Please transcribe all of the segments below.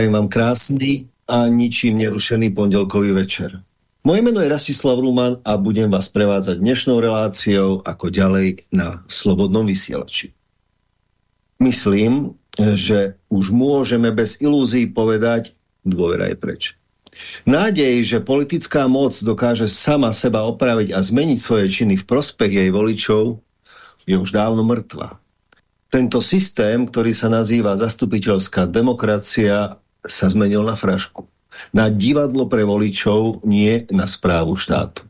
Prajem vám krásny a ničím nerušený pondelkový večer. Moje meno je Rastislav Ruman a budem vás prevádzať dnešnou reláciou ako ďalej na Slobodnom vysielači. Myslím, že už môžeme bez ilúzií povedať, dôvera je preč. Nádej, že politická moc dokáže sama seba opraviť a zmeniť svoje činy v prospech jej voličov, je už dávno mŕtva. Tento systém, ktorý sa nazýva zastupiteľská demokracia, sa zmenil na frašku. Na divadlo pre voličov, nie na správu štátu.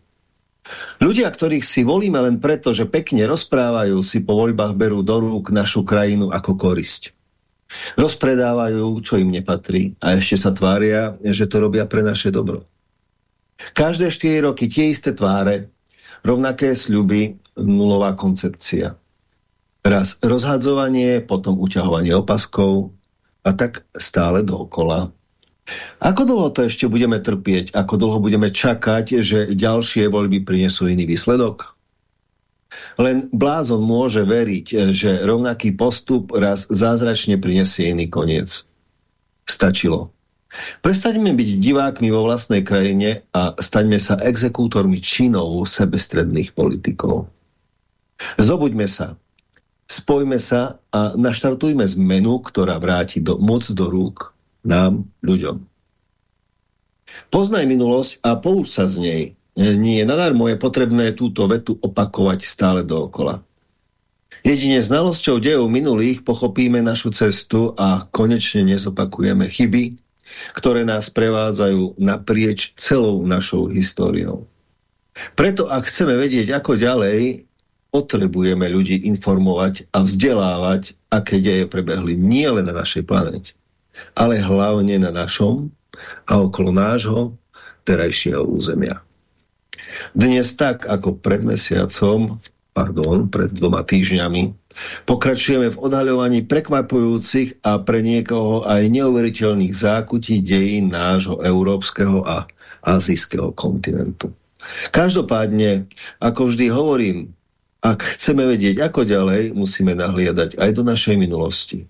Ľudia, ktorých si volíme len preto, že pekne rozprávajú, si po voľbách berú do rúk našu krajinu ako korisť. Rozpredávajú, čo im nepatrí a ešte sa tvária, že to robia pre naše dobro. Každé 4 roky tie isté tváre, rovnaké sľuby, nulová koncepcia. Raz rozhadzovanie, potom uťahovanie opaskov a tak stále dookola. Ako dlho to ešte budeme trpieť? Ako dlho budeme čakať, že ďalšie voľby prinesú iný výsledok? Len blázon môže veriť, že rovnaký postup raz zázračne prinesie iný koniec. Stačilo. Prestaňme byť divákmi vo vlastnej krajine a staňme sa exekútormi činov sebestredných politikov. Zobuďme sa, spojme sa a naštartujme zmenu, ktorá vráti do, moc do rúk nám, ľuďom. Poznaj minulosť a pouč sa z nej. Nie, nadarmo je potrebné túto vetu opakovať stále dookola. Jedine znalosťou dejov minulých pochopíme našu cestu a konečne nezopakujeme chyby, ktoré nás prevádzajú naprieč celou našou históriou. Preto ak chceme vedieť, ako ďalej, potrebujeme ľudí informovať a vzdelávať, aké deje prebehli nie len na našej planete, ale hlavne na našom a okolo nášho terajšieho územia. Dnes tak, ako pred mesiacom, pardon, pred dvoma týždňami, pokračujeme v odhaľovaní prekvapujúcich a pre niekoho aj neuveriteľných zákutí dejín nášho európskeho a azijského kontinentu. Každopádne, ako vždy hovorím, ak chceme vedieť, ako ďalej, musíme nahliadať aj do našej minulosti.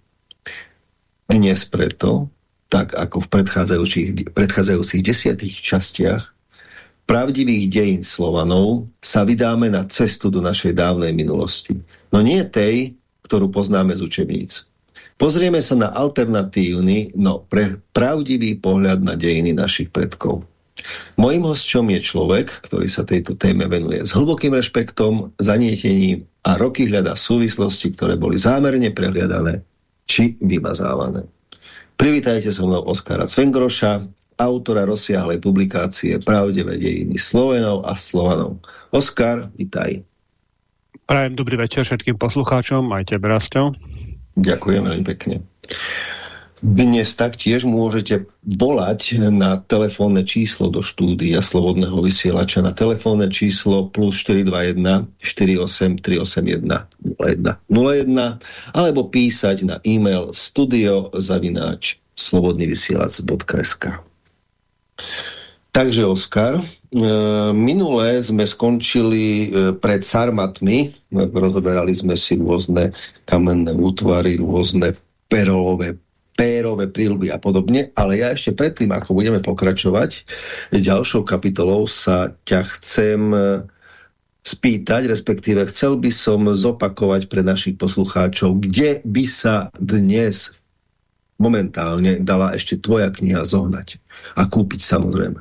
Dnes preto, tak ako v predchádzajúcich, predchádzajúcich desiatých častiach pravdivých dejín Slovanov, sa vydáme na cestu do našej dávnej minulosti. No nie tej, ktorú poznáme z učebníc. Pozrieme sa na alternatívny, no pre pravdivý pohľad na dejiny našich predkov. Mojím hosťom je človek, ktorý sa tejto téme venuje s hlbokým rešpektom, zanietením a roky hľada súvislosti, ktoré boli zámerne prehliadané či vymazávané. Privítajte so mnou Oskara Cvengroša, autora rozsiahlej publikácie Pravdivé dejiny Slovenov a Slovanov. Oskar, vitaj. Prajem dobrý večer všetkým poslucháčom, aj tebe. Ďakujem veľmi pekne. Dnes taktiež môžete volať na telefónne číslo do štúdia Slobodného vysielača na telefónne číslo plus 421 48 381 01 01 alebo písať na e-mail studiozavináč slobodnyvysielac.sk Takže Oskar, e, minulé sme skončili e, pred Sarmatmi, rozoberali sme si rôzne kamenné útvary, rôzne perolové pérové príľby a podobne, ale ja ešte predtým, ako budeme pokračovať, ďalšou kapitolou sa ťa chcem e, spýtať, respektíve chcel by som zopakovať pre našich poslucháčov, kde by sa dnes momentálne dala ešte tvoja kniha zohnať a kúpiť samozrejme.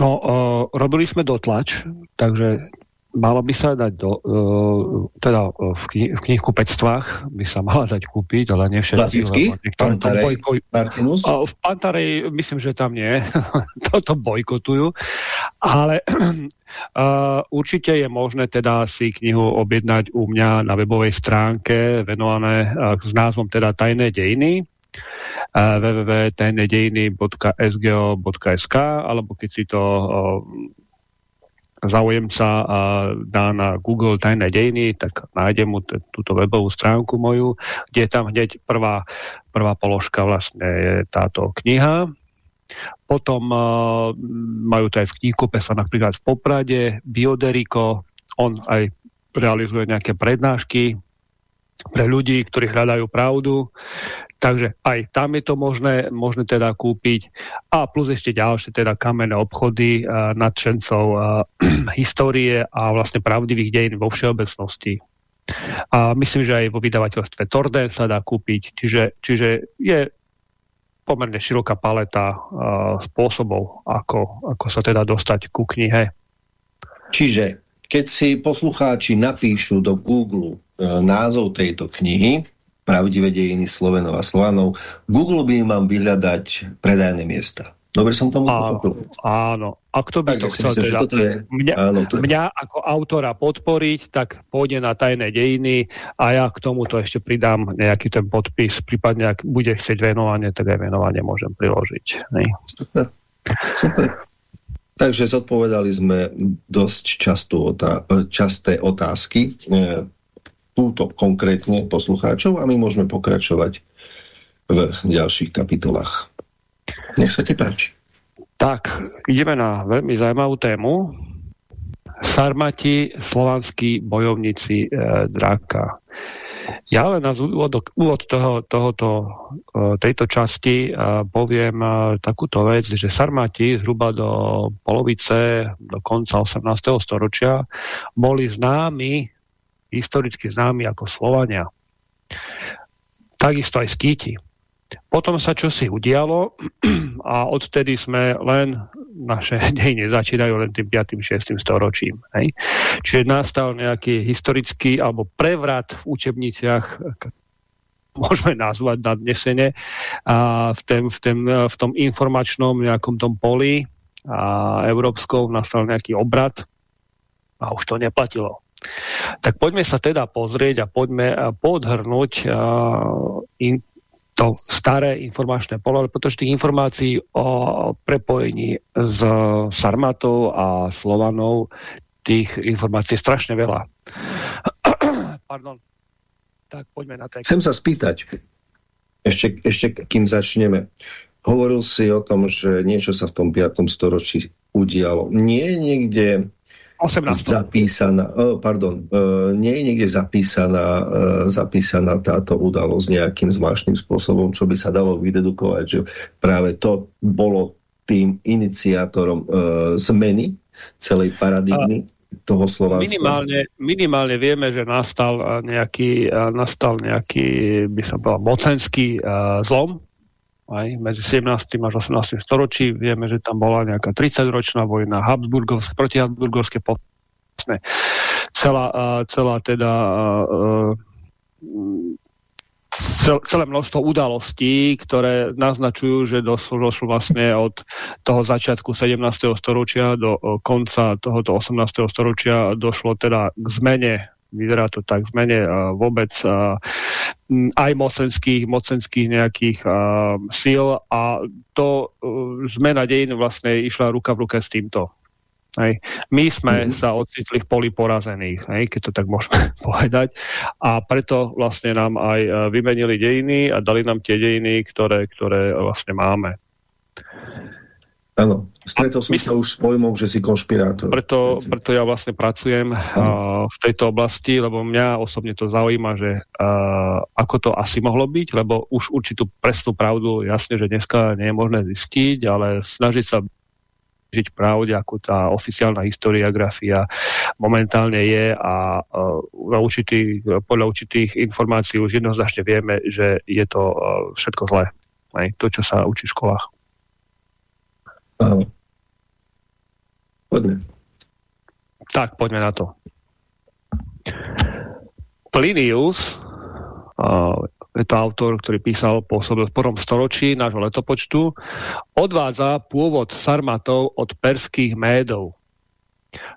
No, uh, robili sme dotlač, takže malo by sa dať do, uh, teda v, kni v knihkupectvách by sa mala dať kúpiť, ale nie všetky. Klasicky? Pantarej, bojko... Martinus? V Pantarej myslím, že tam nie. Toto bojkotujú. Ale uh, určite je možné teda si knihu objednať u mňa na webovej stránke venované uh, s názvom teda Tajné dejiny uh, www.tajnedejiny.sgo.sk alebo keď si to záujemca dá na Google tajné dejiny, tak nájde mu túto webovú stránku moju, kde je tam hneď prvá, prvá položka vlastne je táto kniha. Potom uh, majú to aj v knihkupectve napríklad v Poprade, Bioderiko, on aj realizuje nejaké prednášky pre ľudí, ktorí hľadajú pravdu. Takže aj tam je to možné, možné teda kúpiť. A plus ešte ďalšie teda kamenné obchody uh, nadšencov uh, histórie a vlastne pravdivých dejín vo všeobecnosti. A myslím, že aj vo vydavateľstve Torden sa dá kúpiť. Čiže, čiže je pomerne široká paleta uh, spôsobov, ako, ako sa teda dostať ku knihe. Čiže keď si poslucháči napíšu do Google uh, názov tejto knihy, Pravdivé dejiny Slovenov a Slovanov, Google by mám vyhľadať predajné miesta. Dobre som tomu pochopil. Áno. A kto by tak, to chcel myslím, teda? Je, mňa, áno, to je. mňa ako autora podporiť, tak pôjde na tajné dejiny a ja k tomuto ešte pridám nejaký ten podpis, prípadne ak bude chcieť venovanie, tak aj venovanie môžem priložiť. Ne? Super. Super. Takže zodpovedali sme dosť častú otá časté otázky, e, túto konkrétne poslucháčov a my môžeme pokračovať v ďalších kapitolách. Nech sa ti páči. Tak, ideme na veľmi zaujímavú tému. Sarmati, slovanskí bojovníci e, Dráka. Ja len na úvod, úvod toho, tohoto, e, tejto časti e, poviem e, takúto vec, že Sarmati zhruba do polovice, do konca 18. storočia boli známi, historicky známi ako Slovania. Takisto aj Skýti. Potom sa čosi udialo a odtedy sme len naše dejiny začínajú len tým 5. 6. storočím. Hej? Čiže nastal nejaký historický alebo prevrat v učebniciach môžeme nazvať nadnesene a v, tém, v, tém, v tom informačnom nejakom tom poli a európskou nastal nejaký obrad a už to neplatilo. Tak poďme sa teda pozrieť a poďme podhrnúť in, to staré informačné pole, pretože tých informácií o prepojení s Sarmatou a Slovanou, tých informácií je strašne veľa. Pardon. Tak poďme na ten. Chcem sa spýtať, ešte, ešte kým začneme. Hovoril si o tom, že niečo sa v tom 5. storočí udialo. Nie niekde 18. Zapísaná, oh, pardon, uh, nie je niekde zapísaná, uh, zapísaná táto udalosť nejakým zvláštnym spôsobom, čo by sa dalo vydedukovať, že práve to bolo tým iniciátorom uh, zmeny celej paradigmy toho Slovenska. Minimálne, minimálne vieme, že nastal nejaký, nastal nejaký by sa povedal, mocenský zlom aj medzi 17. až 18. storočí. Vieme, že tam bola nejaká 30-ročná vojna Habsburgovské povstne. Celá, celá teda celé množstvo udalostí, ktoré naznačujú, že došlo vlastne od toho začiatku 17. storočia do konca tohoto 18. storočia došlo teda k zmene vyzerá to tak zmene vôbec aj mocenských, mocenských nejakých síl a to zmena dejín vlastne išla ruka v ruke s týmto. Hej. My sme mm -hmm. sa ocitli v poli porazených, hej, keď to tak môžeme povedať. A preto vlastne nám aj vymenili dejiny a dali nám tie dejiny, ktoré, ktoré vlastne máme. Áno, stretol som sa už s pojmom, že si konšpirátor. Preto, preto ja vlastne pracujem uh, v tejto oblasti, lebo mňa osobne to zaujíma, že uh, ako to asi mohlo byť, lebo už určitú presnú pravdu, jasne, že dneska nie je možné zistiť, ale snažiť sa žiť pravde, ako tá oficiálna historiografia momentálne je a uh, určitých, podľa určitých informácií už jednoznačne vieme, že je to všetko zlé. Aj to, čo sa učí v školách. Poďme. Tak, poďme na to. Plinius, je to autor, ktorý písal, pôsobil v prvom storočí nášho letopočtu, odvádza pôvod Sarmatov od perských médov.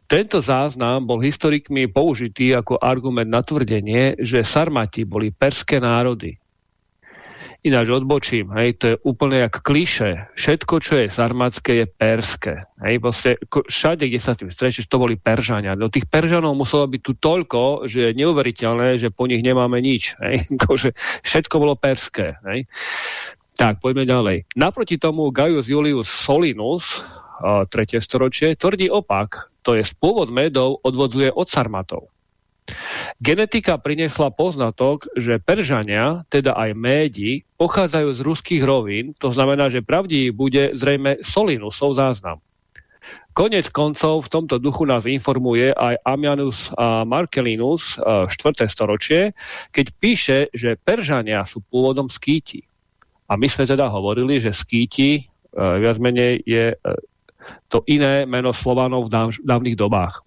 Tento záznam bol historikmi použitý ako argument na tvrdenie, že Sarmati boli perské národy. Ináč odbočím, hej, to je úplne jak kliše. Všetko, čo je sarmatské, je perské. Hej, vlastne, všade, kde sa tým stretneš, to boli Peržania. Do tých Peržanov muselo byť tu toľko, že je neuveriteľné, že po nich nemáme nič. Hej. Kože všetko bolo perské. Hej. Tak, poďme ďalej. Naproti tomu Gaius Julius Solinus, 3. storočie, tvrdí opak, to je pôvod medov odvodzuje od Sarmatov. Genetika priniesla poznatok, že Peržania, teda aj Médi, pochádzajú z ruských rovín, to znamená, že pravdivý bude zrejme Solinusov záznam. Konec koncov v tomto duchu nás informuje aj Ammianus Marcellinus 4. storočie, keď píše, že Peržania sú pôvodom skýti. A my sme teda hovorili, že skýti viac menej je to iné meno Slovanov v dávnych dobách.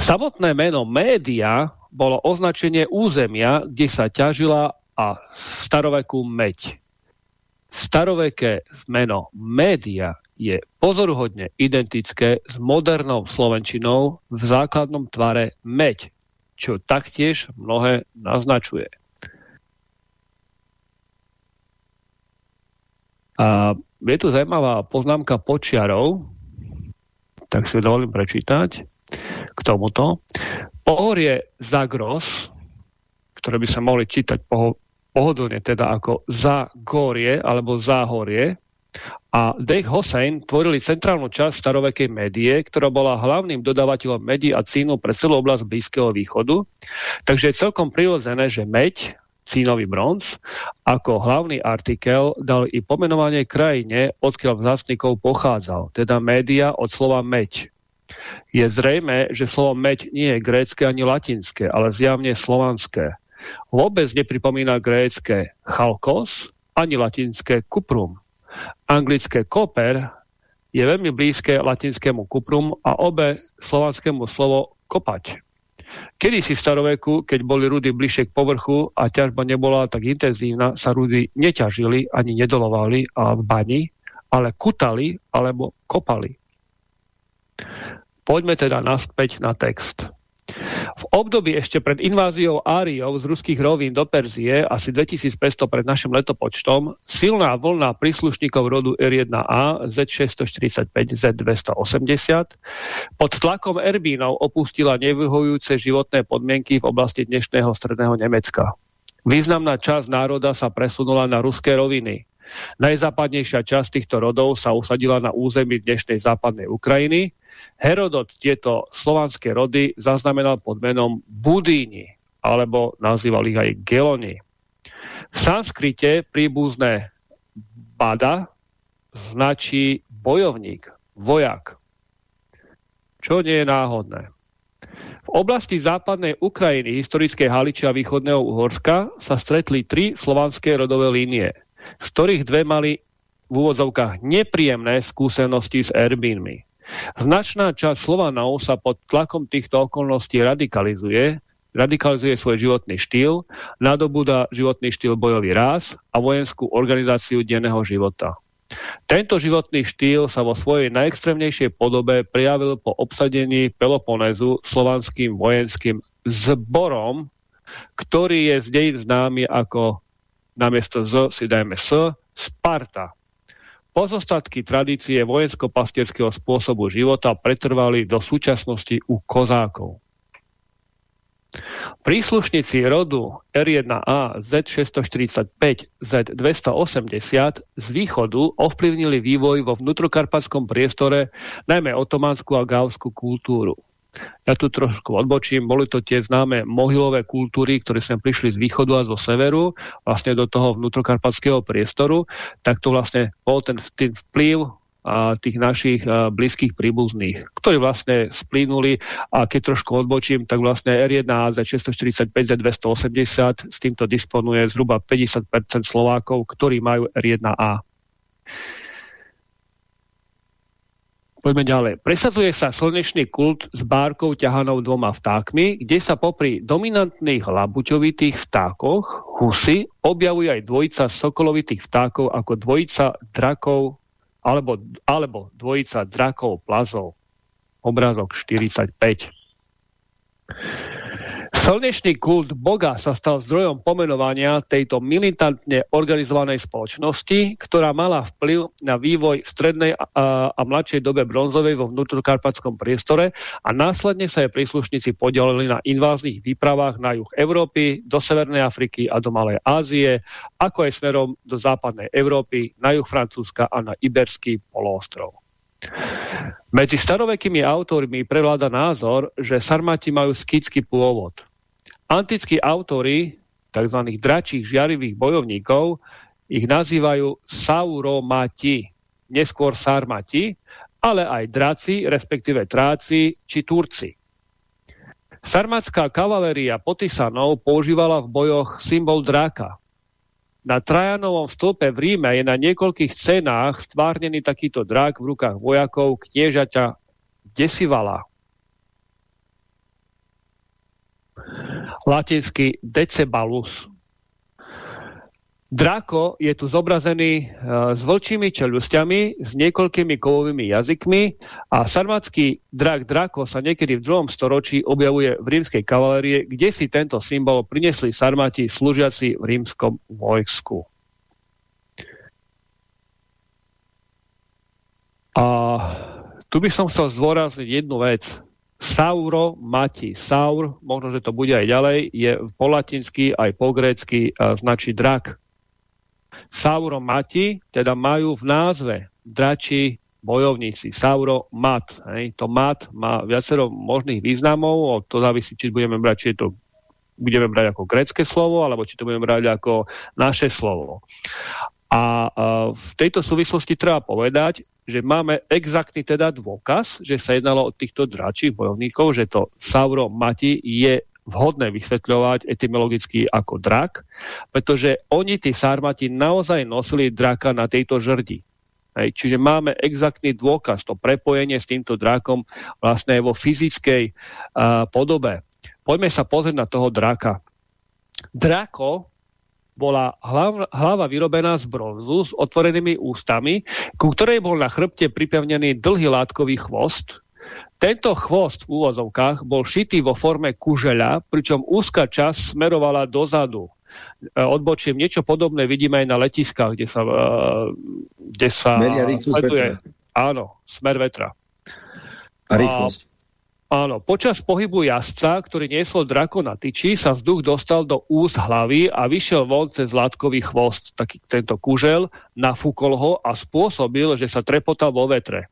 Samotné meno média bolo označenie územia, kde sa ťažila a staroveku meď. Staroveké meno média je pozoruhodne identické s modernou slovenčinou v základnom tvare meď, čo taktiež mnohé naznačuje. A je tu zaujímavá poznámka počiarov, tak si dovolím prečítať k tomuto. Pohorie Zagros, ktoré by sa mohli čítať poho pohodlne teda ako Zagorie alebo Záhorie, a Dej Hossein tvorili centrálnu časť starovekej médie, ktorá bola hlavným dodávateľom medí a cínu pre celú oblasť Blízkeho východu. Takže je celkom prirodzené, že meď, cínový bronz, ako hlavný artikel dal i pomenovanie krajine, odkiaľ vzácnikov pochádzal, teda média od slova meď. Je zrejme, že slovo meď nie je grécké ani latinské, ale zjavne slovanské. Vôbec nepripomína grécké chalkos ani latinské kuprum. Anglické koper je veľmi blízke latinskému kuprum a obe slovanskému slovo kopať. Kedy si v staroveku, keď boli rudy bližšie k povrchu a ťažba nebola tak intenzívna, sa rudy neťažili ani nedolovali a v bani, ale kutali alebo kopali. Poďme teda naspäť na text. V období ešte pred inváziou Áriov z ruských rovín do Perzie, asi 2500 pred našim letopočtom, silná vlna príslušníkov rodu R1A Z645 Z280 pod tlakom Erbínov opustila nevyhojúce životné podmienky v oblasti dnešného stredného Nemecka. Významná časť národa sa presunula na ruské roviny. Najzápadnejšia časť týchto rodov sa usadila na území dnešnej západnej Ukrajiny, Herodot tieto slovanské rody zaznamenal pod menom Budíni, alebo nazýval ich aj Geloni. V sanskrite príbuzné bada značí bojovník, vojak, čo nie je náhodné. V oblasti západnej Ukrajiny, historickej Haliče a východného Uhorska sa stretli tri slovanské rodové línie, z ktorých dve mali v úvodzovkách nepríjemné skúsenosti s Erbínmi. Značná časť Slovanov sa pod tlakom týchto okolností radikalizuje, radikalizuje svoj životný štýl, nadobúda životný štýl bojový ráz a vojenskú organizáciu denného života. Tento životný štýl sa vo svojej najextrémnejšej podobe prijavil po obsadení Peloponézu slovanským vojenským zborom, ktorý je z známy ako namiesto Z si dajme S, Sparta. Pozostatky tradície vojensko-pastierského spôsobu života pretrvali do súčasnosti u kozákov. Príslušníci rodu R1A Z645 Z280 z východu ovplyvnili vývoj vo vnútrokarpatskom priestore najmä otománsku a gauskú kultúru. Ja tu trošku odbočím, boli to tie známe mohylové kultúry, ktoré sem prišli z východu a zo severu, vlastne do toho vnútrokarpatského priestoru, tak to vlastne bol ten, ten vplyv a tých našich a, blízkych príbuzných, ktorí vlastne splínuli. A keď trošku odbočím, tak vlastne R1 AZ 645 Z280 s týmto disponuje zhruba 50% Slovákov, ktorí majú R1A. Poďme ďalej. Presadzuje sa slnečný kult s bárkou ťahanou dvoma vtákmi, kde sa popri dominantných labuťovitých vtákoch, husy, objavuje aj dvojica sokolovitých vtákov ako dvojica drakov alebo, alebo dvojica drakov plazov. Obrázok 45. Slnečný kult Boga sa stal zdrojom pomenovania tejto militantne organizovanej spoločnosti, ktorá mala vplyv na vývoj v strednej a, a mladšej dobe bronzovej vo vnútrokarpatskom priestore a následne sa jej príslušníci podielili na inváznych výpravách na juh Európy, do Severnej Afriky a do Malej Ázie, ako aj smerom do západnej Európy, na juh Francúzska a na Iberský poloostrov. Medzi starovekými autormi prevláda názor, že Sarmati majú skický pôvod. Antickí autory, tzv. dračích žiarivých bojovníkov, ich nazývajú Sauromati, neskôr Sarmati, ale aj draci, respektíve tráci či Turci. Sarmatská kavaléria Potisanov používala v bojoch symbol dráka. Na Trajanovom stĺpe v Ríme je na niekoľkých scénách stvárnený takýto drak v rukách vojakov kniežaťa Desivala. Latinsky Decebalus. Drako je tu zobrazený uh, s vlčími čelusťami, s niekoľkými kovovými jazykmi a sarmatský drak Drako sa niekedy v druhom storočí objavuje v rímskej kavalérie, kde si tento symbol prinesli sarmati slúžiaci v rímskom vojsku. A tu by som chcel zdôrazniť jednu vec. Sauro mati. Saur, možno, že to bude aj ďalej, je po latinsky aj po grécky značí drak Sauro Mati, teda majú v názve drači bojovníci. Sauro Mat. Hej. To Mat má viacero možných významov, to závisí, či budeme brať, či je to budeme brať ako grecké slovo, alebo či to budeme brať ako naše slovo. A, a v tejto súvislosti treba povedať, že máme exaktný teda dôkaz, že sa jednalo o týchto dračích bojovníkov, že to Sauro Mati je vhodné vysvetľovať etymologicky ako drak, pretože oni, tí sarmati, naozaj nosili draka na tejto žrdi. Hej, čiže máme exaktný dôkaz, to prepojenie s týmto drakom vlastne vo fyzickej uh, podobe. Poďme sa pozrieť na toho draka. Drako bola hlav, hlava vyrobená z bronzu s otvorenými ústami, ku ktorej bol na chrbte pripevnený dlhý látkový chvost, tento chvost v úvozovkách bol šitý vo forme kužeľa, pričom úzka časť smerovala dozadu. E, odbočím, niečo podobné vidíme aj na letiskách, kde sa, e, kde sa sletuje. Áno, smer vetra. A rýchlosť. Áno, počas pohybu jazdca, ktorý niesol drako na tyči, sa vzduch dostal do úst hlavy a vyšiel von cez látkový chvost. Taký tento kužel nafúkol ho a spôsobil, že sa trepotal vo vetre.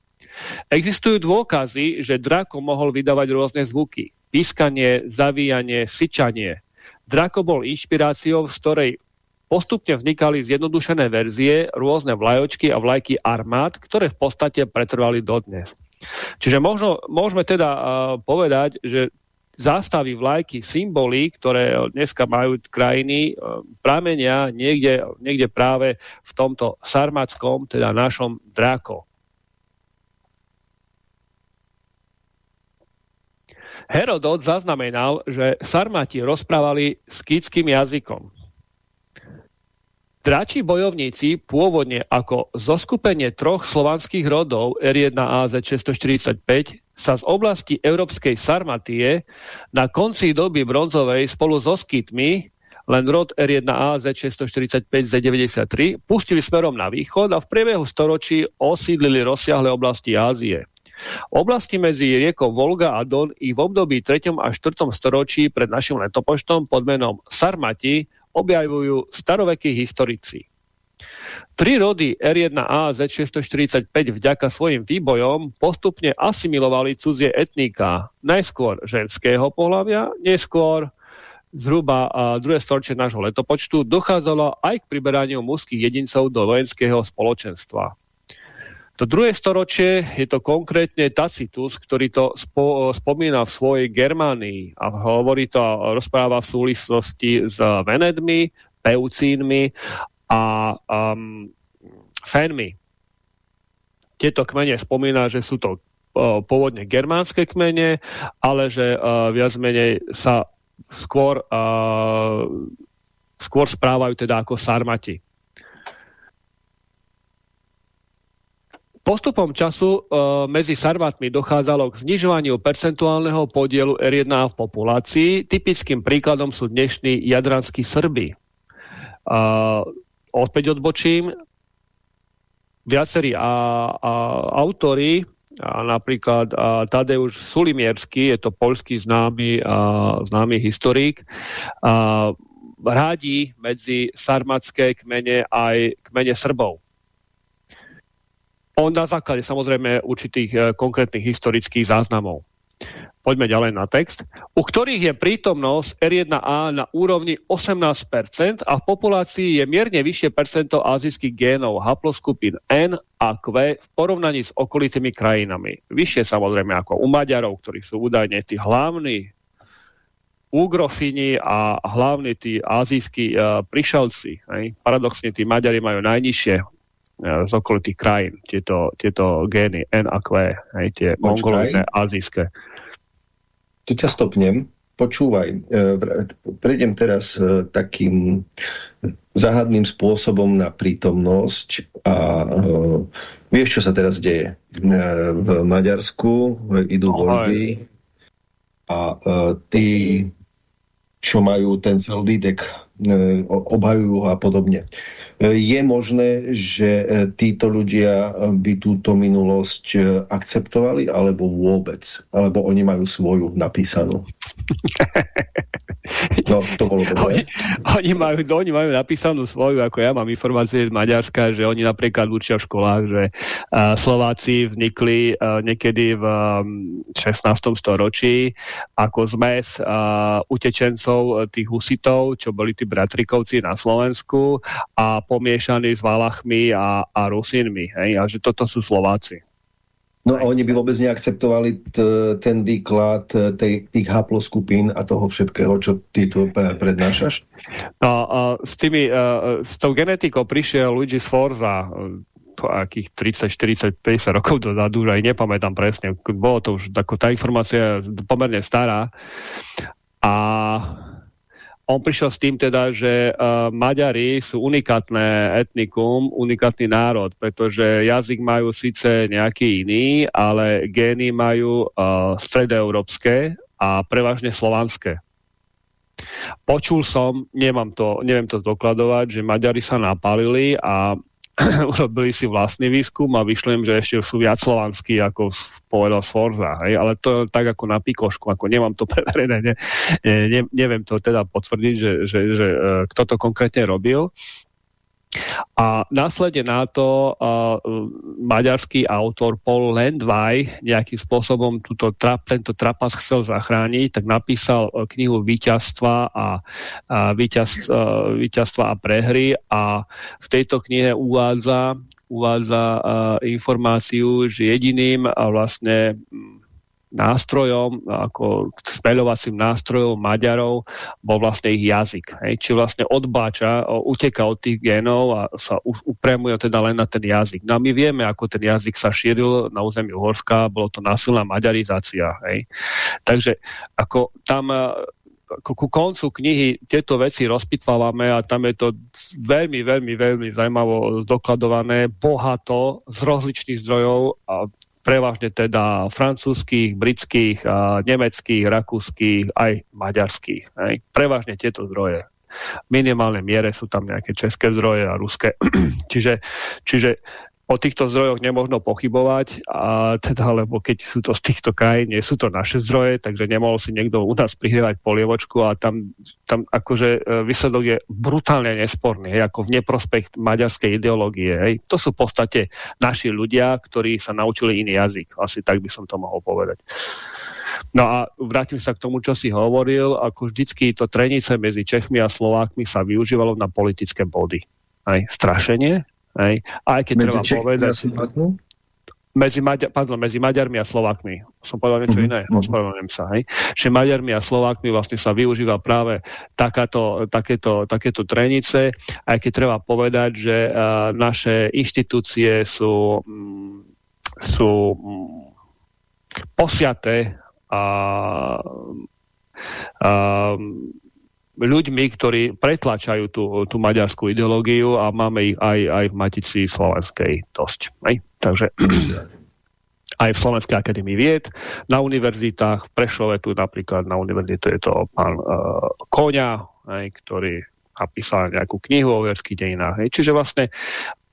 Existujú dôkazy, že Drako mohol vydávať rôzne zvuky. Pískanie, zavíjanie, syčanie. Drako bol inšpiráciou, z ktorej postupne vznikali zjednodušené verzie, rôzne vlajočky a vlajky armád, ktoré v podstate pretrvali dodnes. Čiže možno, môžeme teda uh, povedať, že zástavy, vlajky, symboly, ktoré dneska majú krajiny, uh, pramenia niekde, niekde práve v tomto sarmackom, teda našom Drako. Herodot zaznamenal, že Sarmati rozprávali skýtským jazykom. Dračí bojovníci pôvodne ako zoskupenie troch slovanských rodov R1AZ 645 sa z oblasti európskej Sarmatie na konci doby bronzovej spolu so skýtmi len rod R1A Z645 Z93 pustili smerom na východ a v priebehu storočí osídlili rozsiahle oblasti Ázie. Oblasti medzi riekou Volga a Don i v období 3. a 4. storočí pred našim letopočtom pod menom Sarmati objavujú starovekí historici. Tri rody R1A Z645 vďaka svojim výbojom postupne asimilovali cudzie etnika, najskôr ženského pohľavia, neskôr zhruba druhé storočie nášho letopočtu dochádzalo aj k priberaniu mužských jedincov do vojenského spoločenstva. To druhé storočie je to konkrétne Tacitus, ktorý to spo, spomína v svojej Germánii a hovorí to, rozpráva v súvislosti s Venedmi, Peucínmi a um, Fenmi. Tieto kmene spomína, že sú to pôvodne germánske kmene, ale že uh, viac menej sa skôr, uh, skôr správajú teda ako sarmati. Postupom času e, medzi Sarmatmi dochádzalo k znižovaniu percentuálneho podielu R1 v populácii. Typickým príkladom sú dnešní jadranskí Srby. E, opäť odbočím. Viacerí a, a, autori, a napríklad a Tadeusz Sulimierský, je to polský známy, a, známy historik, a, rádi medzi sarmatské kmene aj kmene Srbov On na základe samozrejme určitých e, konkrétnych historických záznamov. Poďme ďalej na text. U ktorých je prítomnosť R1A na úrovni 18% a v populácii je mierne vyššie percento azijských génov haploskupín N a Q v porovnaní s okolitými krajinami. Vyššie samozrejme ako u Maďarov, ktorí sú údajne tí hlavní úgrofini a hlavne tí azijskí uh, prišelci. Hej. Paradoxne tí Maďari majú najnižšie z okolitých krajín tieto, tieto gény N a Q, hej, tie mongoloidné azijské. Tu ťa stopnem. Počúvaj, uh, prejdem teraz uh, takým záhadným spôsobom na prítomnosť a vieš, čo sa teraz deje. V Maďarsku idú voľby a tí čo majú ten Feldidek, e, obhajujú a podobne. E, je možné, že e, títo ľudia by túto minulosť akceptovali, alebo vôbec? Alebo oni majú svoju napísanú? No, to bolo Oni, oni, majú, oni majú napísanú svoju, ako ja mám informácie z Maďarska, že oni napríklad učia v školách, že uh, Slováci vznikli uh, niekedy v um, 16. storočí ako zmes uh, utečencov tých husitov, čo boli tí bratrikovci na Slovensku a pomiešaní s Valachmi a, a Rusinmi. Hej? A že toto sú Slováci. No a oni by vôbec neakceptovali ten výklad tej, tých haploskupín a toho všetkého, čo ty tu prednášaš? No, a s, tými, uh, s tou genetikou prišiel Luigi Sforza to akých 30, 40, 50 rokov dozadu, aj nepamätám presne. Bolo to už, tako, tá informácia pomerne stará. A on prišiel s tým teda, že uh, Maďari sú unikátne etnikum, unikátny národ, pretože jazyk majú síce nejaký iný, ale gény majú uh, stredoeurópske a prevažne slovanské. Počul som, nemám to, neviem to zdokladovať, že Maďari sa napálili a urobili si vlastný výskum a vyšlo im, že ešte sú viac slovanskí, ako povedal Sforza. Hej? Ale to tak ako na pikošku, ako nemám to preverené, ne, ne, neviem to teda potvrdiť, že, že, že e, kto to konkrétne robil. A následne na to uh, maďarský autor Paul Landvaj nejakým spôsobom túto trap, tento trapas chcel zachrániť, tak napísal uh, knihu Výťazstva a, a, víťaz, uh, a prehry a v tejto knihe uvádza, uvádza uh, informáciu, že jediným a vlastne nástrojom, ako smeľovacím nástrojom Maďarov bol vlastne ich jazyk. Hej. Či vlastne odbáča, uteka od tých genov a sa upremuje teda len na ten jazyk. No a my vieme, ako ten jazyk sa šíril na území Uhorska, bolo to násilná maďarizácia. Hej. Takže ako tam ako ku koncu knihy tieto veci rozpitvávame a tam je to veľmi, veľmi, veľmi zaujímavo zdokladované, bohato, z rozličných zdrojov a prevažne teda francúzských, britských, a nemeckých, rakúskych, aj maďarských. Hej. Prevažne tieto zdroje. V minimálnej miere sú tam nejaké české zdroje a ruské. čiže, čiže o týchto zdrojoch nemôžno pochybovať, a teda, lebo keď sú to z týchto krajín, nie sú to naše zdroje, takže nemohol si niekto u nás prihrievať polievočku a tam, tam akože e, výsledok je brutálne nesporný, hej, ako v neprospech maďarskej ideológie. Hej. To sú v podstate naši ľudia, ktorí sa naučili iný jazyk. Asi tak by som to mohol povedať. No a vrátim sa k tomu, čo si hovoril. Ako vždycky to trenice medzi Čechmi a Slovákmi sa využívalo na politické body. Aj strašenie, Hej. Aj keď medzi treba Čech povedať... Medzi, Maďa, pardon, medzi Maďarmi a Slovakmi. Som povedal niečo mhm, iné. -huh. ospravedlňujem sa. Hej. Že Maďarmi a Slovakmi vlastne sa využíva práve takáto, takéto, takéto trenice, aj keď treba povedať, že uh, naše inštitúcie sú, mm, sú mm, posiaté a uh, ľuďmi, ktorí pretlačajú tú, tú maďarskú ideológiu a máme ich aj, aj v Matici slovenskej dosť. Hej? Takže aj v Slovenskej akadémii vied, na univerzitách, v Prešove tu napríklad na univerzite je to pán uh, Koňa, hej, ktorý napísal nejakú knihu o verských dejinách. Čiže vlastne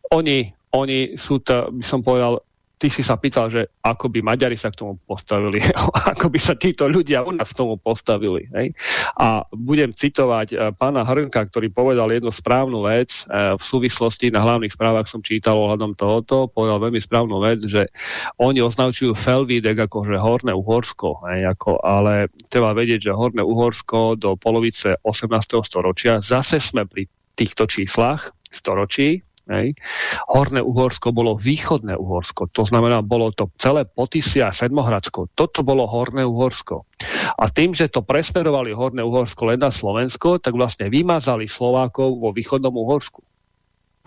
oni, oni sú, to, by som povedal, ty si sa pýtal, že ako by Maďari sa k tomu postavili, ako by sa títo ľudia u nás k tomu postavili. Hej? A budem citovať uh, pána Hrnka, ktorý povedal jednu správnu vec uh, v súvislosti na hlavných správach som čítal ohľadom tohoto, povedal veľmi správnu vec, že oni označujú Felvidek ako že Horné Uhorsko, hej? Ako, ale treba vedieť, že Horné Uhorsko do polovice 18. storočia, zase sme pri týchto číslach storočí, Hej. Horné Uhorsko bolo východné Uhorsko, to znamená, bolo to celé Potisy a Sedmohradsko. Toto bolo Horné Uhorsko. A tým, že to presmerovali Horné Uhorsko len na Slovensko, tak vlastne vymazali Slovákov vo východnom Uhorsku.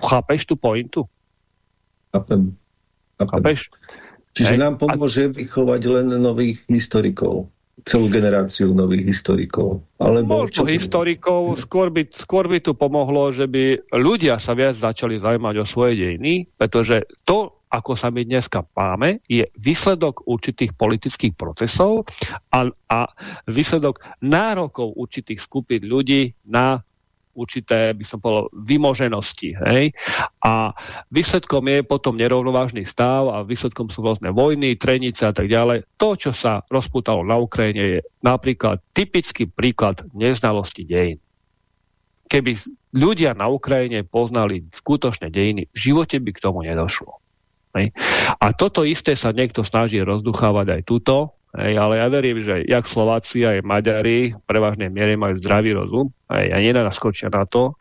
Chápeš tú pointu? Chápem. Chápeš? Čiže Hej. nám pomôže vychovať len nových historikov celú generáciu nových historikov. Alebo Možno historikov, skôr by, skôr by tu pomohlo, že by ľudia sa viac začali zaujímať o svoje dejiny, pretože to, ako sa my dneska páme, je výsledok určitých politických procesov a, a výsledok nárokov určitých skupín ľudí na určité, by som povedal, vymoženosti. Hej? A výsledkom je potom nerovnovážny stav a výsledkom sú rôzne vojny, trenice a tak ďalej. To, čo sa rozputalo na Ukrajine, je napríklad typický príklad neznalosti dejín. Keby ľudia na Ukrajine poznali skutočné dejiny, v živote by k tomu nedošlo. A toto isté sa niekto snaží rozduchávať aj tuto, Hej, ale ja verím, že jak Slováci aj Maďari v prevažnej miere majú zdravý rozum hej, a nenaskočia na to.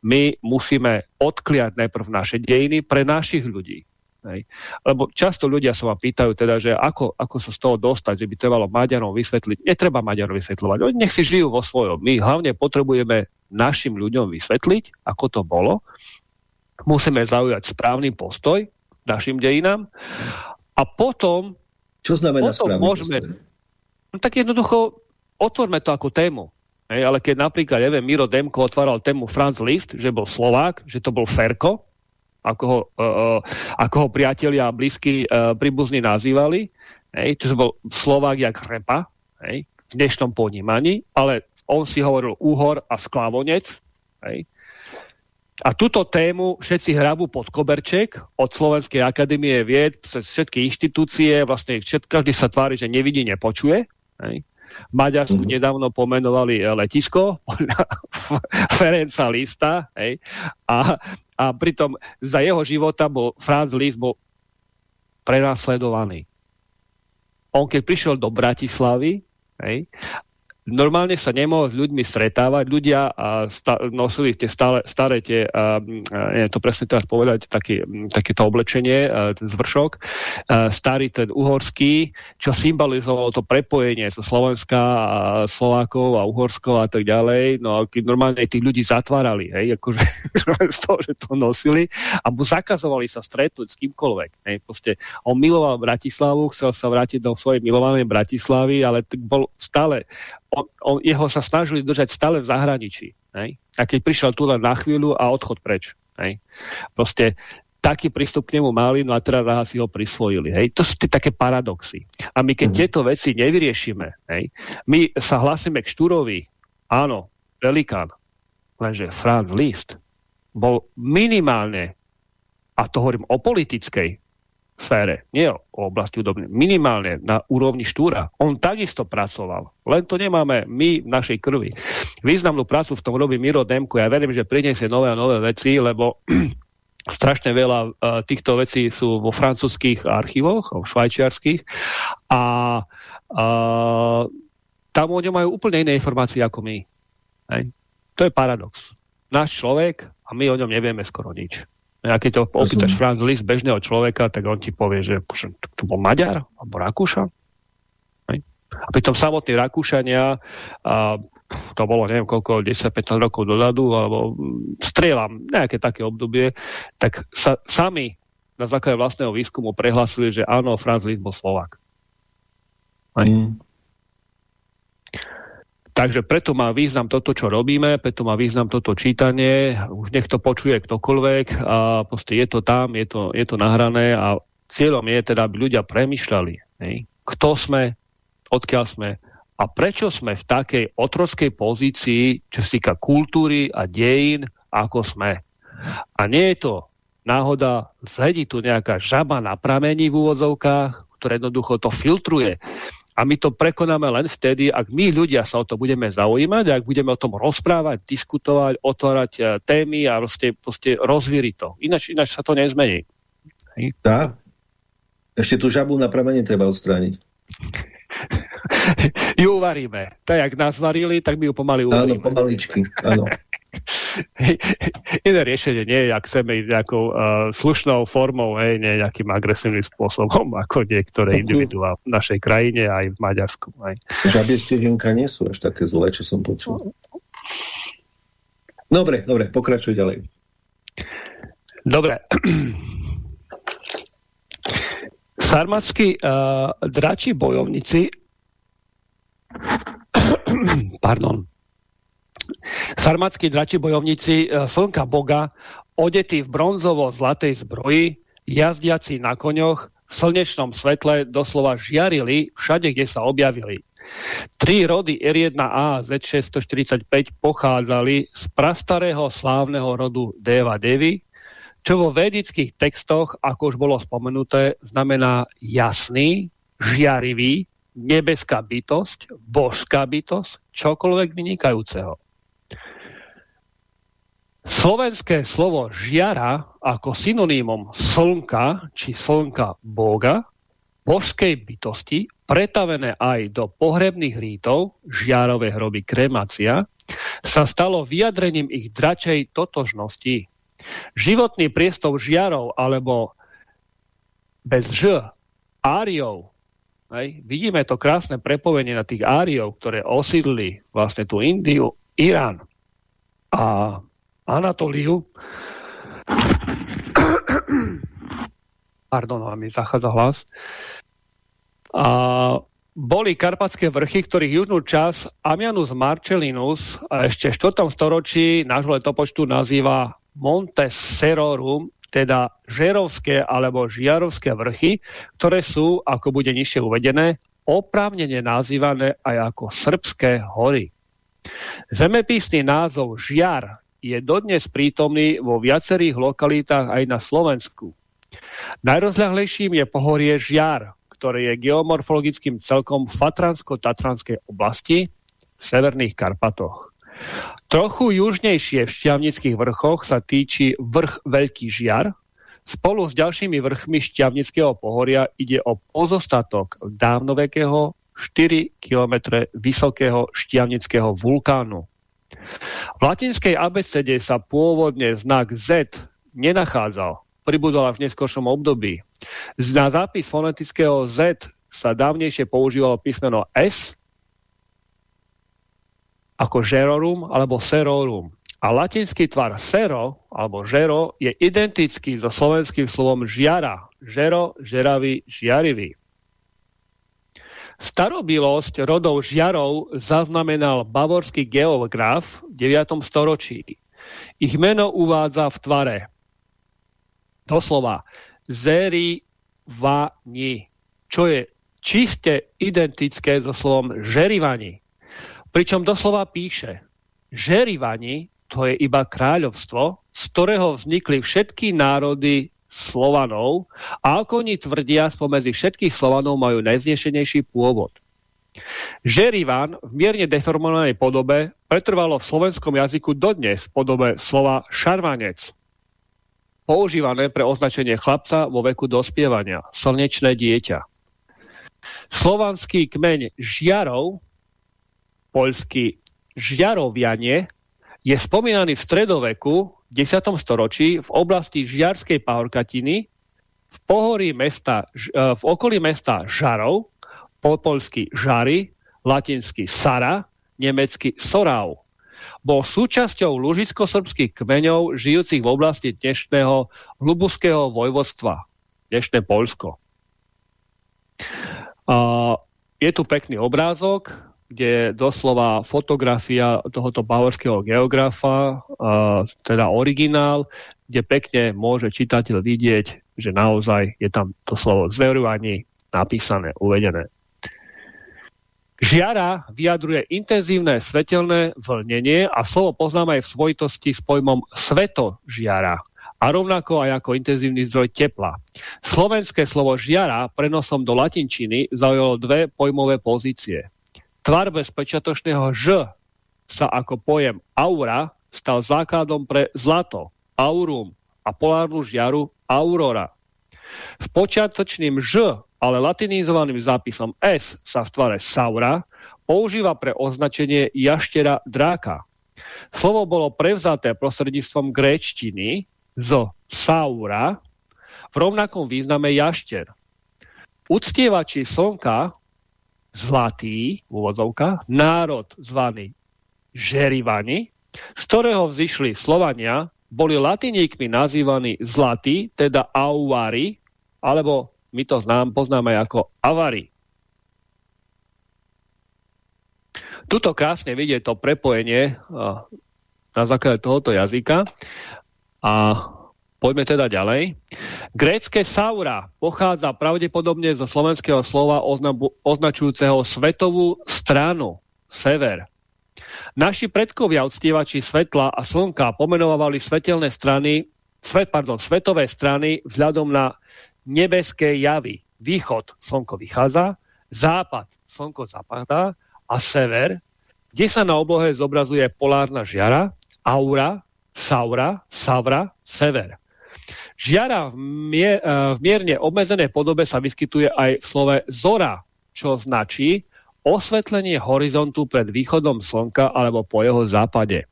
My musíme odkliať najprv naše dejiny pre našich ľudí. Hej. Lebo často ľudia sa ma pýtajú teda, že ako, ako sa z toho dostať, že by trebalo Maďarom vysvetliť. Netreba Maďarom vysvetľovať. Oni nech si žijú vo svojom. My hlavne potrebujeme našim ľuďom vysvetliť, ako to bolo. Musíme zaujať správny postoj našim dejinám a potom čo znamená správny môžeme, No tak jednoducho otvorme to ako tému. Hej, ale keď napríklad, neviem, Miro Demko otváral tému Franz Liszt, že bol Slovák, že to bol Ferko, ako ho, uh, ako ho priatelia a blízky uh, príbuzní nazývali, hej, to bol Slovák jak repa, hej, v dnešnom ponímaní, ale on si hovoril úhor a sklavonec, hej, a túto tému všetci hrabú pod koberček od Slovenskej akadémie vied, cez všetky inštitúcie, vlastne všet, každý sa tvári, že nevidí, nepočuje. Hej. V Maďarsku mm nedávno pomenovali eh, letisko Ferenca Lista hej. A, a pritom za jeho života bol Franz Liszt bol prenasledovaný. On keď prišiel do Bratislavy hej, normálne sa nemohol s ľuďmi stretávať. Ľudia a sta, nosili tie stále, staré tie, a, a, to presne teraz povedať, takéto oblečenie, a, ten zvršok, a, starý ten uhorský, čo symbolizovalo to prepojenie so Slovenska a Slovákov a Uhorskov a tak ďalej. No a keď normálne tých ľudí zatvárali, hej, akože z toho, že to nosili a mu zakazovali sa stretnúť s kýmkoľvek. Hej. Proste on miloval Bratislavu, chcel sa vrátiť do svojej milovanej Bratislavy, ale bol stále on, on, jeho sa snažili držať stále v zahraničí. Hej? A keď prišiel tu len na chvíľu a odchod preč. Hej? Proste taký prístup k nemu mali, no a teraz si ho prisvojili. Hej? To sú tie také paradoxy. A my keď mm. tieto veci nevyriešime, hej? my sa hlasíme k Štúrovi, áno, velikán, lenže Franz Liszt bol minimálne, a to hovorím o politickej sfére, nie o oblasti údobnej, minimálne na úrovni štúra. On takisto pracoval, len to nemáme my v našej krvi. Významnú prácu v tom robí Miro Demko. Ja verím, že priniesie nové a nové veci, lebo strašne veľa uh, týchto vecí sú vo francúzských archívoch, švajčiarských a uh, tam o ňom majú úplne iné informácie ako my. Hej? To je paradox. Náš človek a my o ňom nevieme skoro nič. A keď to opýtaš Franz Liszt bežného človeka, tak on ti povie, že to bol Maďar alebo Rakúša. A pritom samotní Rakúšania, a to bolo neviem koľko, 10-15 rokov dozadu, alebo strieľam nejaké také obdobie, tak sa sami na základe vlastného výskumu prehlasili, že áno, Franz Liszt bol Slovak. Mm. Takže preto má význam toto, čo robíme, preto má význam toto čítanie, už nech to počuje ktokoľvek a proste je to tam, je to, je to nahrané a cieľom je teda, aby ľudia premyšľali, hej, kto sme, odkiaľ sme a prečo sme v takej otrockej pozícii, čo sa týka kultúry a dejín, ako sme. A nie je to náhoda zhledí tu nejaká žaba na pramení v úvodzovkách, ktoré jednoducho to filtruje. A my to prekonáme len vtedy, ak my ľudia sa o to budeme zaujímať, ak budeme o tom rozprávať, diskutovať, otvárať e, témy a proste, proste rozvíriť to. Ináč, ináč sa to nezmení. Tá. Ešte tú žabu na pramene treba odstrániť. ju uvaríme. Tak, jak nás varili, tak my ju pomaly uvaríme. Áno, pomaličky, áno. Iné riešenie nie je, ak chceme ísť nejakou uh, slušnou formou, hej, nie nejakým agresívnym spôsobom, ako niektoré individuá v našej krajine aj v Maďarsku. Hej. Žabie steženka nie sú až také zlé, čo som počul. Dobre, dobre, pokračuj ďalej. Dobre. Sarmatskí uh, drači bojovníci pardon, Sarmatskí drači bojovníci e, Slnka Boga, odetí v bronzovo-zlatej zbroji, jazdiaci na koňoch, v slnečnom svetle doslova žiarili všade, kde sa objavili. Tri rody R1A Z645 pochádzali z prastarého slávneho rodu Deva Devi, čo vo vedických textoch, ako už bolo spomenuté, znamená jasný, žiarivý, nebeská bytosť, božská bytosť, čokoľvek vynikajúceho. Slovenské slovo žiara ako synonymom slnka či slnka Boga, božskej bytosti, pretavené aj do pohrebných rítov, žiarové hroby kremácia, sa stalo vyjadrením ich dračej totožnosti. Životný priestov žiarov alebo bez ž, áriov, hej, vidíme to krásne prepojenie na tých áriov, ktoré osídli vlastne tú Indiu, Irán a Anatóliu. Pardon, mi zachádza hlas. A boli karpatské vrchy, ktorých južnú časť Amianus Marcellinus a ešte v 4. storočí nášho letopočtu nazýva Monte Serorum, teda Žerovské alebo Žiarovské vrchy, ktoré sú, ako bude nižšie uvedené, oprávnene nazývané aj ako Srbské hory. Zemepisný názov Žiar je dodnes prítomný vo viacerých lokalitách aj na Slovensku. Najrozľahlejším je pohorie Žiar, ktoré je geomorfologickým celkom Fatransko-Tatranskej oblasti v severných Karpatoch. Trochu južnejšie v Šťavnických vrchoch sa týči vrch Veľký Žiar. Spolu s ďalšími vrchmi Šťavnického pohoria ide o pozostatok dávnovekého 4 km vysokého šťavnického vulkánu. V latinskej abecede sa pôvodne znak Z nenachádzal, pribudol až v neskôršom období. Na zápis fonetického Z sa dávnejšie používalo písmeno S ako žerorum alebo serorum. A latinský tvar sero alebo žero je identický so slovenským slovom žiara. Žero, žeravý, žiarivý. Starobilosť rodov žiarov zaznamenal bavorský geograf v 9. storočí. Ich meno uvádza v tvare. Doslova zeri vani, čo je čiste identické so slovom žerivani. Pričom doslova píše, žerivani to je iba kráľovstvo, z ktorého vznikli všetky národy Slovanov a ako oni tvrdia, spomedzi všetkých Slovanov majú najznešenejší pôvod. Žerivan v mierne deformovanej podobe pretrvalo v slovenskom jazyku dodnes v podobe slova šarvanec, používané pre označenie chlapca vo veku dospievania, slnečné dieťa. Slovanský kmeň žiarov, poľský žiarovianie, je spomínaný v stredoveku 10. storočí v oblasti Žiarskej pahorkatiny v, pohorí mesta, e, v okolí mesta Žarov, po polsky Žary, latinsky Sara, nemecky Sorau. Bol súčasťou lužicko-srbských kmeňov žijúcich v oblasti dnešného Lubuského vojvodstva, dnešné Polsko. Je tu pekný obrázok, kde doslova fotografia tohoto bavorského geografa, teda originál, kde pekne môže čitateľ vidieť, že naozaj je tam to slovo zverovaní napísané, uvedené. Žiara vyjadruje intenzívne svetelné vlnenie a slovo poznáme aj v svojitosti s pojmom sveto žiara a rovnako aj ako intenzívny zdroj tepla. Slovenské slovo žiara prenosom do latinčiny zaujalo dve pojmové pozície. Tvar bez pečiatočného ž sa ako pojem aura stal základom pre zlato, aurum a polárnu žiaru aurora. S počiatočným ž, ale latinizovaným zápisom s sa v tvare saura používa pre označenie jaštera dráka. Slovo bolo prevzaté prostredníctvom gréčtiny zo saura v rovnakom význame jašter. Uctievači slnka, zlatý, úvodzovka, národ zvaný Žerivani, z ktorého vzýšli Slovania, boli latiníkmi nazývaní zlatí, teda auvari, alebo my to znám, poznáme ako avari. Tuto krásne vidieť to prepojenie na základe tohoto jazyka. A poďme teda ďalej. Grécké saura pochádza pravdepodobne zo slovenského slova označujúceho svetovú stranu, sever. Naši predkovia odstievači svetla a slnka pomenovali svetelné strany, svet, pardon, svetové strany vzhľadom na nebeské javy. Východ slnko vychádza, západ slnko zapadá a sever, kde sa na oblohe zobrazuje polárna žiara, aura, Saura, Savra, Sever. Žiara v, mier, v mierne obmedzenej podobe sa vyskytuje aj v slove zora, čo značí osvetlenie horizontu pred východom slnka alebo po jeho západe.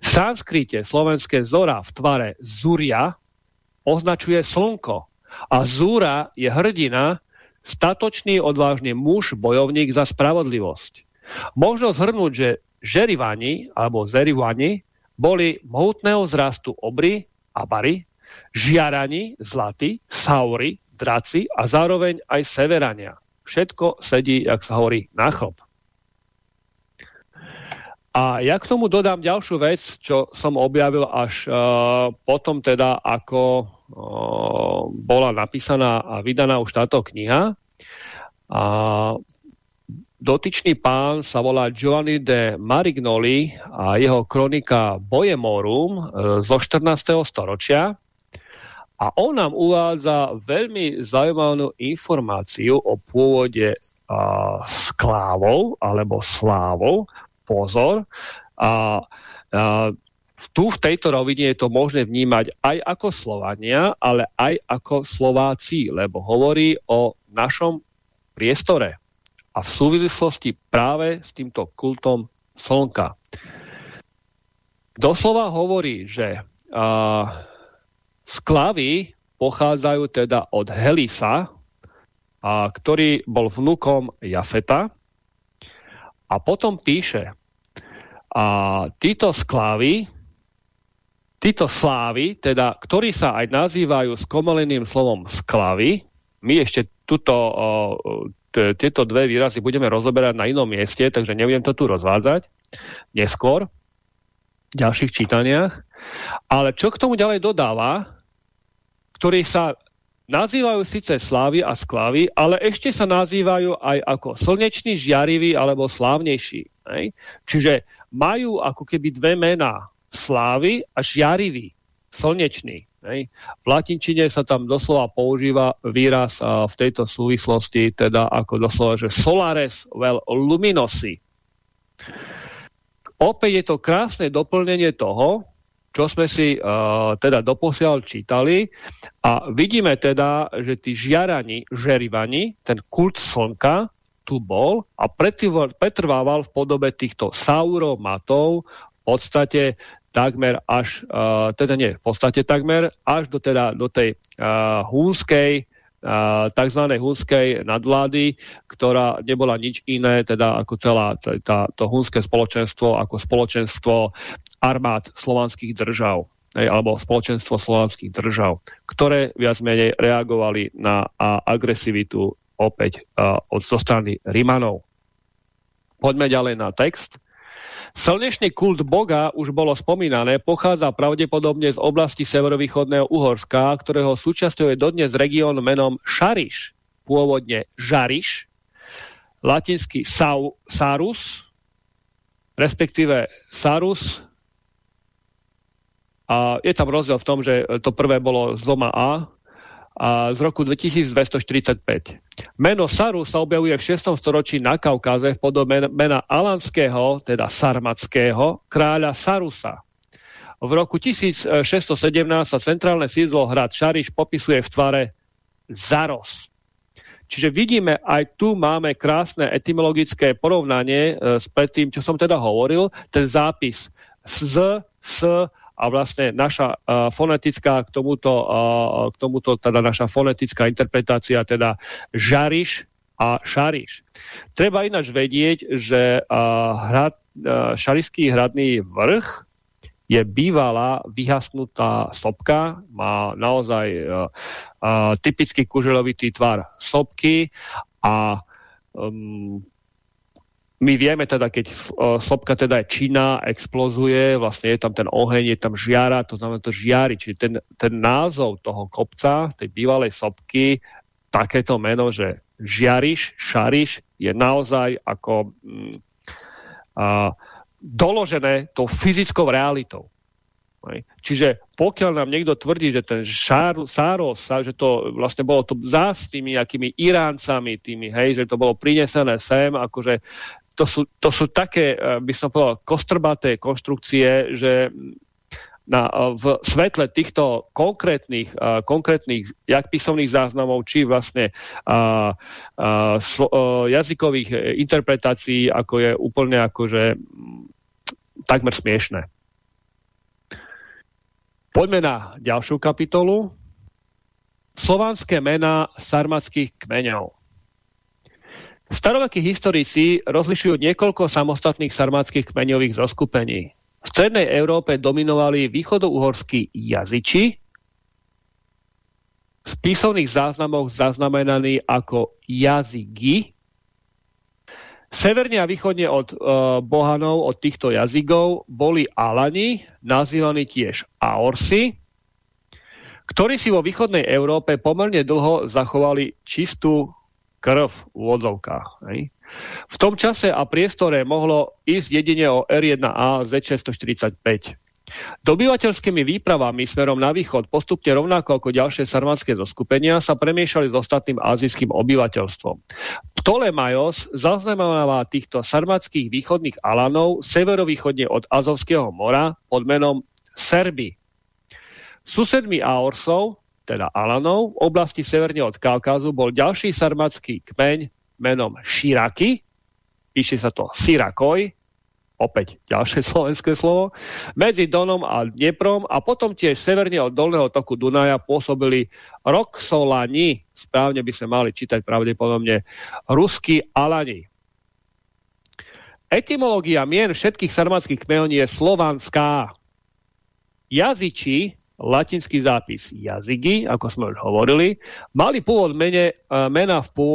V sanskrite slovenské zora v tvare zuria označuje slnko a zúra je hrdina, statočný odvážny muž, bojovník za spravodlivosť. Možno zhrnúť, že žerivani alebo zerivani boli mohutného zrastu obry a bary, žiarani, zlaty, saury, draci a zároveň aj severania. Všetko sedí, jak sa hovorí, na chlop. A ja k tomu dodám ďalšiu vec, čo som objavil až uh, potom teda, ako uh, bola napísaná a vydaná už táto kniha. A Dotyčný pán sa volá Giovanni de Marignoli a jeho kronika Bojemorum e, zo 14. storočia. A on nám uvádza veľmi zaujímavú informáciu o pôvode a, sklávov alebo slávov. Pozor. A, a tu v tejto rovine je to možné vnímať aj ako Slovania, ale aj ako Slováci, lebo hovorí o našom priestore, a v súvislosti práve s týmto kultom slnka. Doslova hovorí, že uh, sklavy pochádzajú teda od Helisa, a, ktorý bol vnukom Jafeta. A potom píše, a títo sklavy, títo slávy, teda, ktorí sa aj nazývajú skomaleným slovom sklavy, my ešte tuto tieto dve výrazy budeme rozoberať na inom mieste, takže nebudem to tu rozvádzať neskôr v ďalších čítaniach. Ale čo k tomu ďalej dodáva, ktorí sa nazývajú síce slávy a sklavy, ale ešte sa nazývajú aj ako slnečný, žiarivý alebo slávnejší. Ne? Čiže majú ako keby dve mená. Slávy a žiarivý, slnečný. Hej. V latinčine sa tam doslova používa výraz a, v tejto súvislosti, teda ako doslova, že solares vel luminosi. Opäť je to krásne doplnenie toho, čo sme si uh, teda doposiaľ čítali a vidíme teda, že tí žiarani, žerivani, ten kult slnka tu bol a pretrvával v podobe týchto sauromatov v podstate takmer až, uh, teda nie, v podstate takmer, až do, teda, do tej uh, húnskej, tzv. húnskej nadvlády, ktorá nebola nič iné, teda ako celá tá, to húnske spoločenstvo, ako spoločenstvo armád slovanských držav alebo spoločenstvo slovanských držav, ktoré viac menej reagovali na agresivitu opäť od zo strany Rimanov. Poďme ďalej na text. Slnečný kult Boga, už bolo spomínané, pochádza pravdepodobne z oblasti severovýchodného Uhorska, ktorého súčasťou je dodnes región menom Šariš, pôvodne Žariš, latinský Sarus, respektíve Sarus, A je tam rozdiel v tom, že to prvé bolo z dvoma A, a z roku 2245. Meno Saru sa objavuje v 6. storočí na Kaukáze v podobe mena alanského, teda sarmatského, kráľa Sarusa. V roku 1617 sa centrálne sídlo hrad Šariš popisuje v tvare Zaros. Čiže vidíme, aj tu máme krásne etymologické porovnanie e, s tým, čo som teda hovoril, ten zápis z, s a vlastne naša uh, fonetická k tomuto, uh, k tomuto teda naša fonetická interpretácia teda žariš a šariš. Treba ináč vedieť, že uh, hrad, uh, šarišský hradný vrch je bývalá vyhasnutá sopka, má naozaj uh, uh, typický kuželovitý tvar sopky a um, my vieme teda, keď sopka teda je činná, explozuje, vlastne je tam ten oheň, je tam žiara, to znamená to žiari. Čiže ten, ten názov toho kopca, tej bývalej sopky, takéto meno, že žiariš, šariš, je naozaj ako mm, a, doložené tou fyzickou realitou. Čiže pokiaľ nám niekto tvrdí, že ten šár, Sáros, že to vlastne bolo to zás s tými akými Iráncami, tými, hej, že to bolo prinesené sem, akože to sú, to sú také, eh, by som povedal, kostrbaté konštrukcie, že na, eh, v svetle týchto konkrétnych, uh, konkrétnych jak písomných záznamov, či vlastne uh, uh, slo, uh, jazykových interpretácií, ako je úplne akože takmer smiešné. Poďme na ďalšiu kapitolu. Slovanské mená sarmatských kmeňov. Starovekí historici rozlišujú niekoľko samostatných sarmátskych kmeňových zoskupení. V strednej Európe dominovali východouhorskí jazyči, v písomných záznamoch zaznamenaní ako jazygy. Severne a východne od e, bohanov, od týchto jazykov, boli Alani, nazývaní tiež Aorsi, ktorí si vo východnej Európe pomerne dlho zachovali čistú krv v úvodzovkách. V tom čase a priestore mohlo ísť jedine o R1A Z645. Dobyvateľskými výpravami smerom na východ postupne rovnako ako ďalšie sarmátske zoskupenia sa premiešali s ostatným azijským obyvateľstvom. Ptolemajos zaznamenáva týchto sarmátskych východných Alanov severovýchodne od Azovského mora pod menom Serby. Susedmi Aorsov teda Alanov, v oblasti severne od Kaukazu bol ďalší sarmatský kmeň menom Širaky, píše sa to Sirakoj, opäť ďalšie slovenské slovo, medzi Donom a Dneprom a potom tiež severne od dolného toku Dunaja pôsobili Roxolani, správne by sme mali čítať pravdepodobne ruskí Alani. Etymológia mien všetkých sarmatských kmeňov je slovanská. Jazyči latinský zápis jazyky, ako sme už hovorili, mali pôvod mene, e, mena v, pô,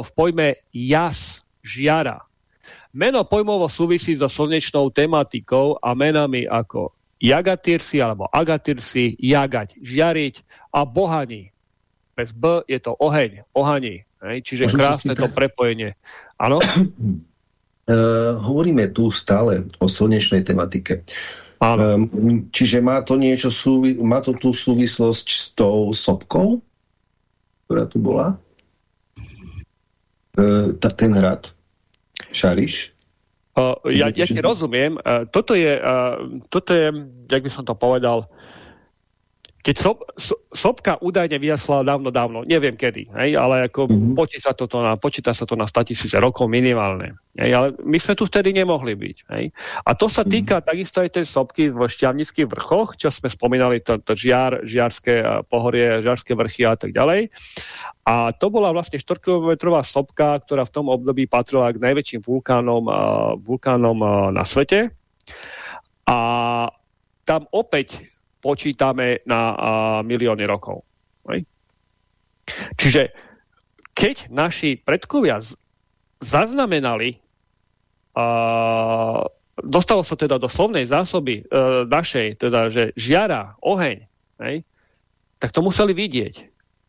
v pojme jas, žiara. Meno pojmovo súvisí so slnečnou tematikou a menami ako jagatirsi alebo agatirsi, jagať, žiariť a bohani. Bez B je to oheň, ohani. Hej? Čiže Môžem krásne to prepojenie. Áno? Uh, hovoríme tu stále o slnečnej tematike. Um, čiže má to niečo súvi má to tú súvislosť s tou sopkou, ktorá tu bola? Uh, ten hrad? Šariš? Uh, ja, ja ti rozumiem. Uh, toto je, uh, toto je, jak by som to povedal, keď sop, so, sopka údajne vyjasla dávno, dávno, neviem kedy, hej, ale ako mm-hmm. počíta, sa to na, počíta sa to na 100 tisíc rokov minimálne. Hej, ale my sme tu vtedy nemohli byť. Hej. A to sa mhm. týka mm-hmm. takisto aj tej sopky v šťavnických vrchoch, čo sme spomínali, to, to žiar, žiarské pohorie, žiarské vrchy a tak ďalej. A to bola vlastne 4 kilometrová sopka, ktorá v tom období patrila k najväčším vulkánom, vulkánom na svete. A tam opäť počítame na uh, milióny rokov. Hej? Čiže keď naši predkovia zaznamenali, uh, dostalo sa teda do slovnej zásoby uh, našej, teda, že žiara, oheň, hej? tak to museli vidieť.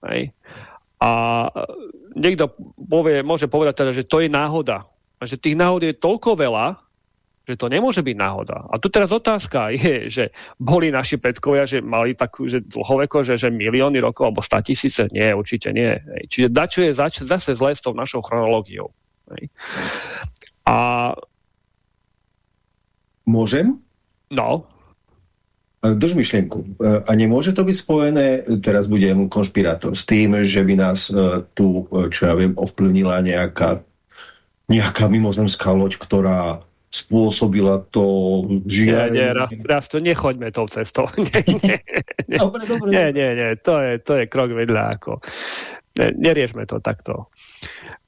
Hej? A niekto povie, môže povedať teda, že to je náhoda. A že tých náhod je toľko veľa, že to nemôže byť náhoda. A tu teraz otázka je, že boli naši predkovia, že mali takú, že dlhoveko, že, že milióny rokov, alebo sta tisíce, nie, určite nie. Čiže dačo je zač, zase zle s tou našou chronológiou. A... Môžem? No. Drž myšlienku. A nemôže to byť spojené, teraz budem konšpirátor, s tým, že by nás e, tu, e, čo ja viem, ovplyvnila nejaká nejaká mimozemská loď, ktorá spôsobila to žiarenie. Nie, nie, raz, raz to nechoďme tou cestou. nie, nie, nie. Dobre, dobre. Nie, nie, nie, to je, to je krok vedľa. Ako. Neriešme to takto.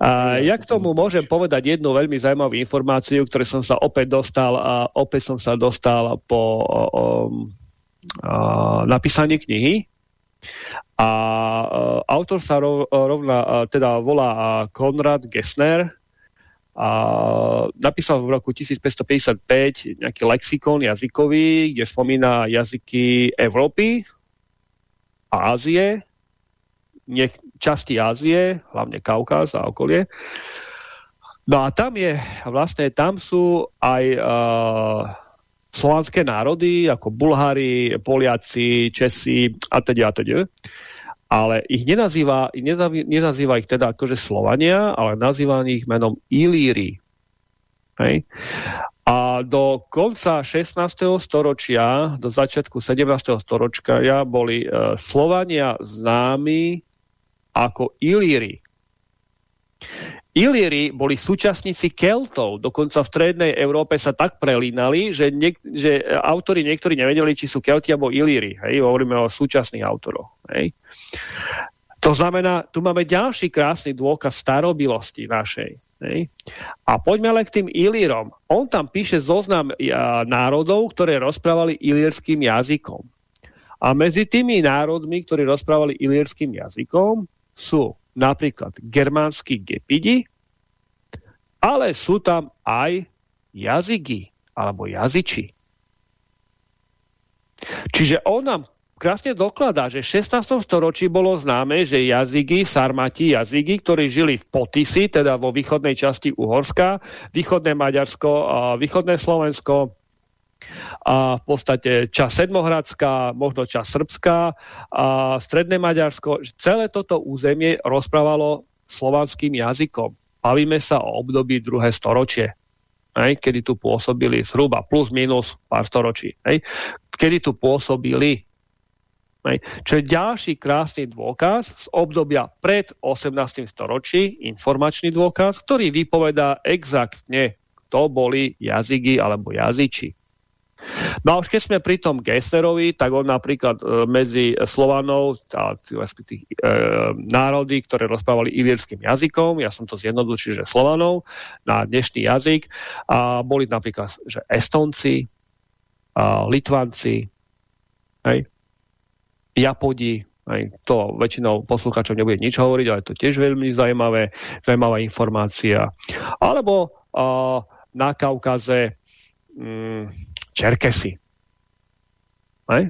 A ja k tomu môžem povedať jednu veľmi zaujímavú informáciu, ktoré som sa opäť dostal a opäť som sa dostal po o, o, napísaní knihy. A autor sa rov, rovna, teda volá Konrad Gessner, a napísal v roku 1555 nejaký lexikon jazykový, kde spomína jazyky Európy, Ázie, nech, časti Ázie, hlavne Kaukaz a okolie. No a tam je, vlastne tam sú aj uh, slovanské národy, ako Bulhári, Poliaci, Česi a teda a teda ale ich nenazýva, nezaví, nenazýva ich teda akože Slovania, ale nazýva ich menom Ilíri. Hej. A do konca 16. storočia, do začiatku 17. storočia boli e, Slovania známi ako Ilíri. Ilíri boli súčasníci Keltov, dokonca v strednej Európe sa tak prelínali, že, niek že autori niektorí nevedeli, či sú Kelti alebo Ilíri. Hej, hovoríme o súčasných autoroch. Hej. To znamená, tu máme ďalší krásny dôkaz starobilosti našej. Hej. A poďme ale k tým Ilírom. On tam píše zoznam národov, ktoré rozprávali ilírským jazykom. A medzi tými národmi, ktorí rozprávali ilírským jazykom, sú napríklad germánsky gepidi, ale sú tam aj jazyky alebo jazyči. Čiže on nám krásne dokladá, že v 16. storočí bolo známe, že jazyky, sarmati jazyky, ktorí žili v Potisi, teda vo východnej časti Uhorska, východné Maďarsko, východné Slovensko, a v podstate čas Sedmohradská, možno čas Srbská a stredné Maďarsko. Celé toto územie rozprávalo slovanským jazykom. Bavíme sa o období druhé storočie, hej, kedy tu pôsobili zhruba plus minus pár storočí. Hej, kedy tu pôsobili Hej. Čo je ďalší krásny dôkaz z obdobia pred 18. storočí, informačný dôkaz, ktorý vypovedá exaktne, kto boli jazyky alebo jazyči. No a už keď sme pri tom Gessnerovi, tak on napríklad e, medzi Slovanov, a, tých, e, národy, ktoré rozprávali ilírským jazykom, ja som to zjednodučil, že Slovanov, na dnešný jazyk, a boli napríklad že Estonci, a Litvanci, hej, Japodi, aj to väčšinou poslucháčov nebude nič hovoriť, ale to tiež veľmi zaujímavé, zaujímavá informácia. Alebo uh, na Kaukaze um, Čerkesy. Aj?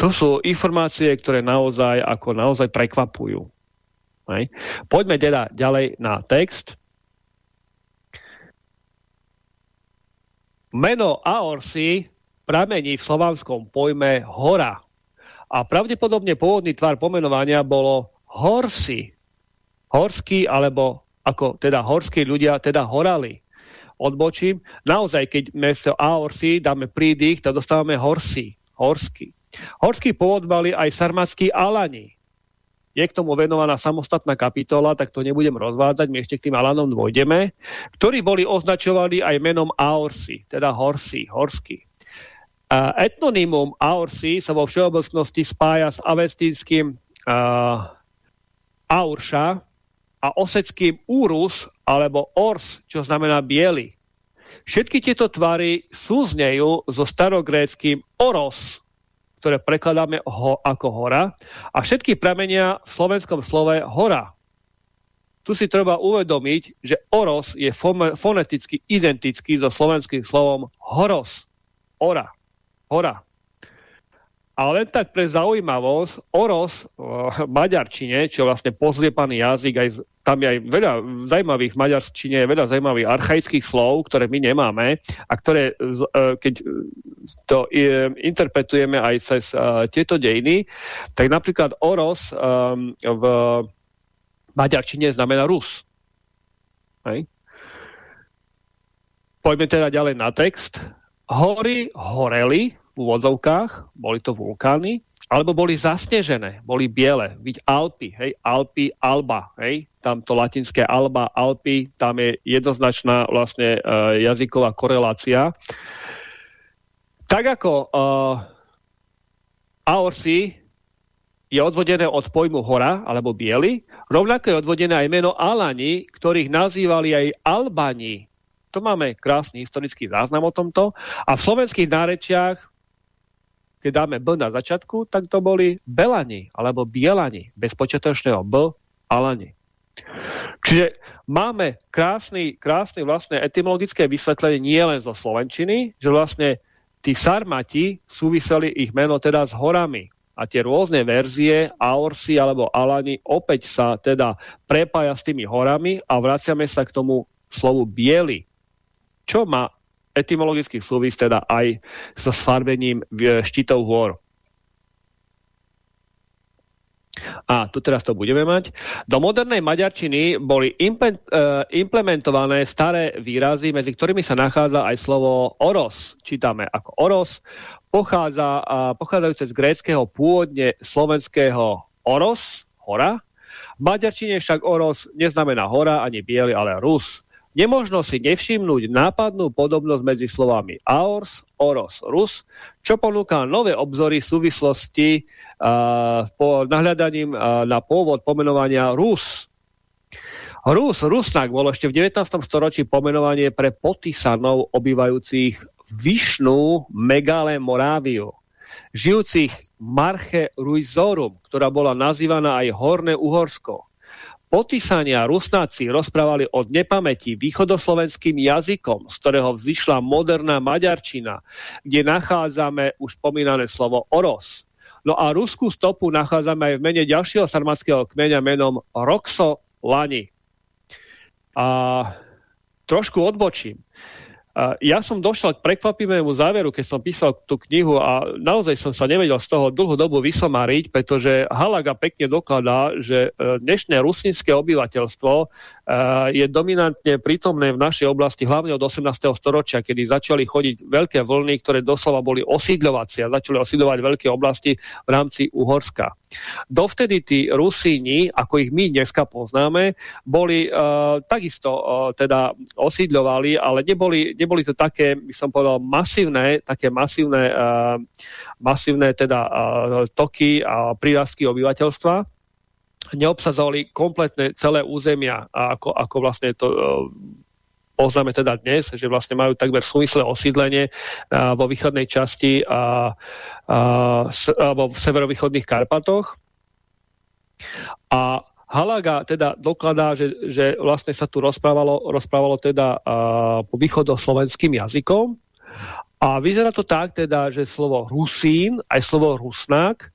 To sú informácie, ktoré naozaj ako naozaj prekvapujú. Aj? Poďme teda ďalej na text. Meno Aorsi pramení v slovanskom pojme hora. A pravdepodobne pôvodný tvar pomenovania bolo horsi. Horský, alebo ako teda horskí ľudia, teda horali. Odbočím. Naozaj, keď mesto Aorsi dáme prídych, tak dostávame horsi. Horský. Horský pôvod mali aj sarmatskí Alani. Je k tomu venovaná samostatná kapitola, tak to nebudem rozvádzať, my ešte k tým Alanom dôjdeme, ktorí boli označovaní aj menom Aorsi, teda Horsi, Horský. Etnonymum Aursi sa vo všeobecnosti spája s avestínským uh, Aurša a oseckým Úrus alebo Ors, čo znamená biely. Všetky tieto tvary súznejú so starogréckým Oros, ktoré prekladáme ho ako hora, a všetky pramenia v slovenskom slove hora. Tu si treba uvedomiť, že Oros je foneticky identický so slovenským slovom horos, ora hora. Ale len tak pre zaujímavosť, Oros v maďarčine, čo je vlastne pozliepaný jazyk, aj, tam je aj veľa zaujímavých, v maďarčine je veľa zaujímavých archaických slov, ktoré my nemáme a ktoré, e, keď to e, interpretujeme aj cez e, tieto dejiny, tak napríklad Oros v maďarčine znamená Rus. Hej. Poďme teda ďalej na text. Hory horeli, v úvodzovkách, boli to vulkány, alebo boli zasnežené, boli biele. Vidť Alpy, hej, Alpy, Alba, hej, tam latinské Alba, Alpy, tam je jednoznačná vlastne uh, jazyková korelácia. Tak ako uh, Aorsi je odvodené od pojmu hora alebo biely, rovnako je odvodené aj meno Alani, ktorých nazývali aj Albani. To máme krásny historický záznam o tomto. A v slovenských nárečiach keď dáme B na začiatku, tak to boli Belani alebo Bielani, bez početočného B, Alani. Čiže máme krásny, krásny vlastne etymologické vysvetlenie nie len zo Slovenčiny, že vlastne tí Sarmati súviseli ich meno teda s horami. A tie rôzne verzie, Aorsi alebo Alani, opäť sa teda prepája s tými horami a vraciame sa k tomu slovu biely. Čo má etymologický súvis teda aj so sfarbením štítov hôr. A tu teraz to budeme mať. Do modernej maďarčiny boli e, implementované staré výrazy, medzi ktorými sa nachádza aj slovo oros. Čítame ako oros. Pochádza, pochádzajúce z gréckého pôvodne slovenského oros, hora. V maďarčine však oros neznamená hora ani biely, ale rus. Nemožno si nevšimnúť nápadnú podobnosť medzi slovami Aors, Oros, Rus, čo ponúka nové obzory súvislosti uh, po nahľadaním uh, na pôvod pomenovania Rus. Rus, Rusnak bol ešte v 19. storočí pomenovanie pre potisanov obývajúcich Vyšnú Megale Moráviu, žijúcich Marche Ruizorum, ktorá bola nazývaná aj Horné Uhorsko. Potísania Rusnáci rozprávali od nepamäti východoslovenským jazykom, z ktorého vzýšla moderná maďarčina, kde nachádzame už spomínané slovo oros. No a ruskú stopu nachádzame aj v mene ďalšieho sarmatského kmeňa menom Roxo Lani. A trošku odbočím. Ja som došiel k prekvapivému záveru, keď som písal tú knihu a naozaj som sa nevedel z toho dlhú dobu vysomariť, pretože Halaga pekne dokladá, že e, dnešné rusínske obyvateľstvo je dominantne prítomné v našej oblasti hlavne od 18. storočia, kedy začali chodiť veľké vlny, ktoré doslova boli osídľovacie a začali osídľovať veľké oblasti v rámci Uhorska. Dovtedy tí Rusíni, ako ich my dneska poznáme, boli uh, takisto uh, teda osídľovali, ale neboli, neboli to také, by som povedal, masívne, také masívne, uh, masívne teda uh, toky a prírastky obyvateľstva neobsadzovali kompletne celé územia, ako, ako vlastne to uh, poznáme teda dnes, že vlastne majú takmer súvislé osídlenie uh, vo východnej časti a, a, s, alebo v severovýchodných Karpatoch. A Halaga teda dokladá, že, že vlastne sa tu rozprávalo, rozprávalo teda uh, po východoslovenským jazykom a vyzerá to tak teda, že slovo Rusín, aj slovo Rusnák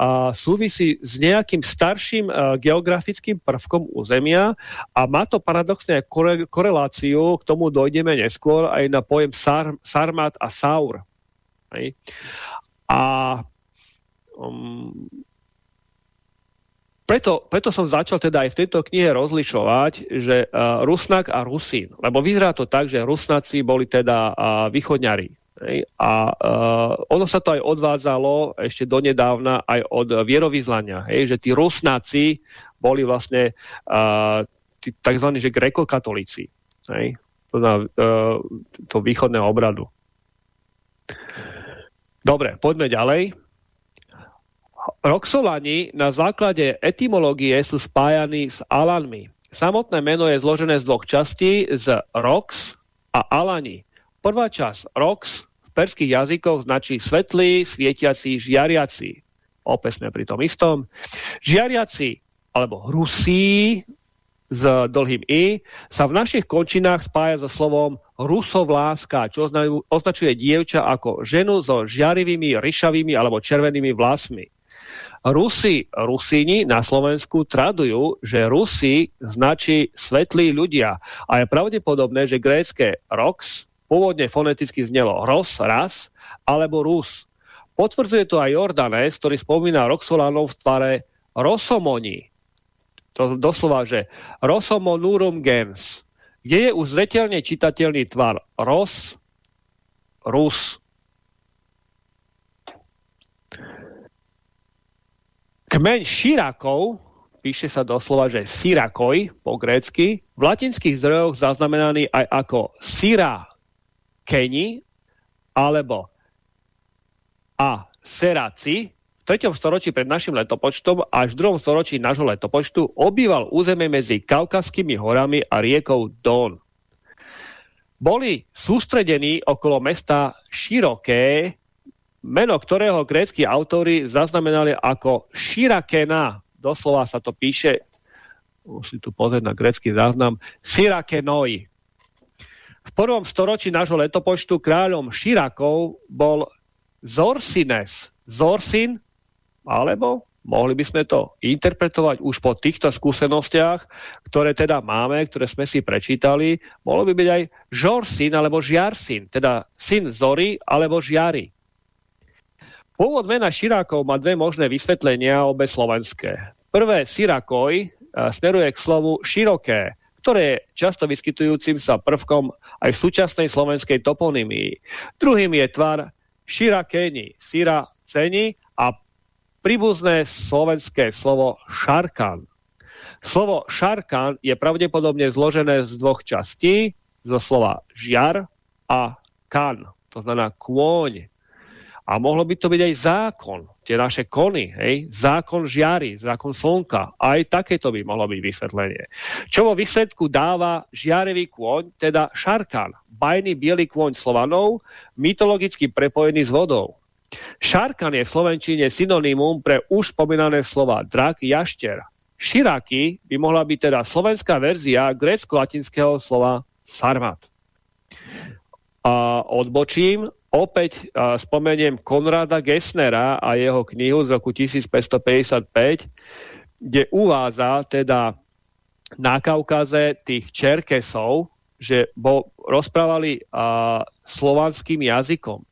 a súvisí s nejakým starším uh, geografickým prvkom územia a má to paradoxne kore, koreláciu, k tomu dojdeme neskôr aj na pojem sar, Sarmat a Saur. Hej. A um, preto, preto som začal teda aj v tejto knihe rozlišovať, že uh, Rusnak a Rusín, lebo vyzerá to tak, že Rusnáci boli teda uh, východňari, A uh, ono sa to aj odvádzalo ešte donedávna aj od vierovýzlania, hej, že tí rusnáci boli vlastne uh, tí tzv. že grekokatolíci. Hej, to, na, uh, to východného obradu. Dobre, poďme ďalej. Roxolani na základe etymológie sú spájani s Alanmi. Samotné meno je zložené z dvoch častí, z Rox a Alani. Prvá časť Rox perských jazykoch značí svetlý, svietiaci, žiariaci. Opäť sme pri tom istom. Žiariaci alebo hrusí s dlhým I sa v našich končinách spája so slovom rusovláska, čo označuje dievča ako ženu so žiarivými, ryšavými alebo červenými vlasmi. Rusi, Rusíni na Slovensku tradujú, že Rusi značí svetlí ľudia a je pravdepodobné, že grécké rox pôvodne foneticky znelo ros, ras, alebo rus. Potvrdzuje to aj Jordanes, ktorý spomína Roxolánov v tvare Rosomoni, to doslova, že Rosomonurum gens, kde je už zretelne čitateľný tvar Ros, Rus. Kmeň Širakov, píše sa doslova, že Sirakoj po grécky, v latinských zdrojoch zaznamenaný aj ako Sira Keni alebo a Seraci, 3. storočí pred našim letopočtom až v 2. storočí nášho letopočtu obýval územie medzi Kaukazskými horami a riekou Don. Boli sústredení okolo mesta Široké, meno ktorého grécky autory zaznamenali ako Širakena. Doslova sa to píše, musím tu pozrieť na grécky záznam, Syrakenoi. V prvom storočí nášho letopočtu kráľom Širakov bol Zorsines. Zorsin alebo mohli by sme to interpretovať už po týchto skúsenostiach, ktoré teda máme, ktoré sme si prečítali, mohlo by byť aj Žorsin alebo Žiarsin, teda syn Zory alebo Žiary. Pôvod mena Širákov má dve možné vysvetlenia, obe slovenské. Prvé Sirakoj smeruje k slovu široké, ktoré je často vyskytujúcim sa prvkom aj v súčasnej slovenskej toponymii. Druhým je tvar Širakeni, Sira ceni a príbuzné slovenské slovo šarkan. Slovo šarkan je pravdepodobne zložené z dvoch častí, zo slova žiar a kan, to znamená kôň. A mohlo by to byť aj zákon, tie naše kony, hej? zákon žiary, zákon slnka. Aj takéto by mohlo byť vysvetlenie. Čo vo výsledku dáva žiarevý kôň, teda šarkan, bajný biely kôň Slovanov, mytologicky prepojený s vodou. Šarkan je v Slovenčine synonymum pre už spomínané slova drak, jašter. Širaky by mohla byť teda slovenská verzia grécko-latinského slova sarmat. A odbočím, opäť a, spomeniem Konrada Gessnera a jeho knihu z roku 1555, kde uvádza teda na Kaukaze tých Čerkesov, že bo, rozprávali a, slovanským jazykom.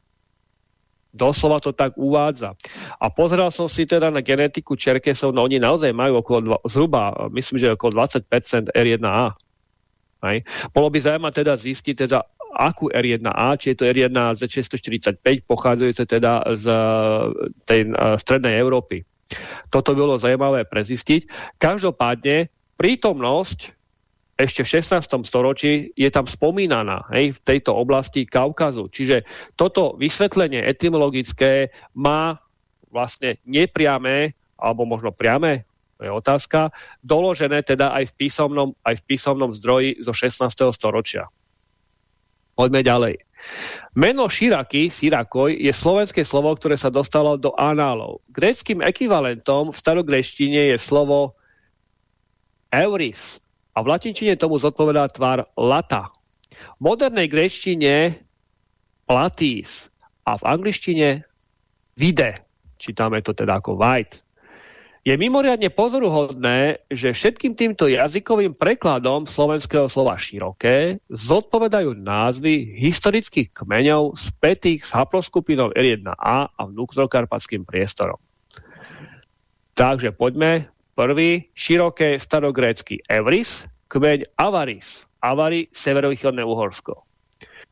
Doslova to tak uvádza. A pozeral som si teda na genetiku Čerkesov, no oni naozaj majú okolo zhruba, myslím, že okolo 20% R1A. Hej. Bolo by zaujímavé teda zistiť, teda, akú R1A, či je to R1 Z645, pochádzajúce teda z tej uh, strednej Európy. Toto bolo zaujímavé prezistiť. Každopádne prítomnosť ešte v 16. storočí je tam spomínaná hej, v tejto oblasti Kaukazu. Čiže toto vysvetlenie etymologické má vlastne nepriame, alebo možno priame, to je otázka, doložené teda aj v písomnom, aj v písomnom zdroji zo 16. storočia. Poďme ďalej. Meno Širaky, Sirakoj, je slovenské slovo, ktoré sa dostalo do análov. Gréckým ekvivalentom v starogreštine je slovo euris, a v latinčine tomu zodpovedá tvar lata. V modernej grečtine platis a v angličtine vide. Čítame to teda ako white. Je mimoriadne pozoruhodné, že všetkým týmto jazykovým prekladom slovenského slova široké zodpovedajú názvy historických kmeňov spätých s haploskupinou R1A a vnútrokarpatským priestorom. Takže poďme Prvý, široké starogrécky Evris, kmeň Avaris, Avari, severovýchodné Uhorsko.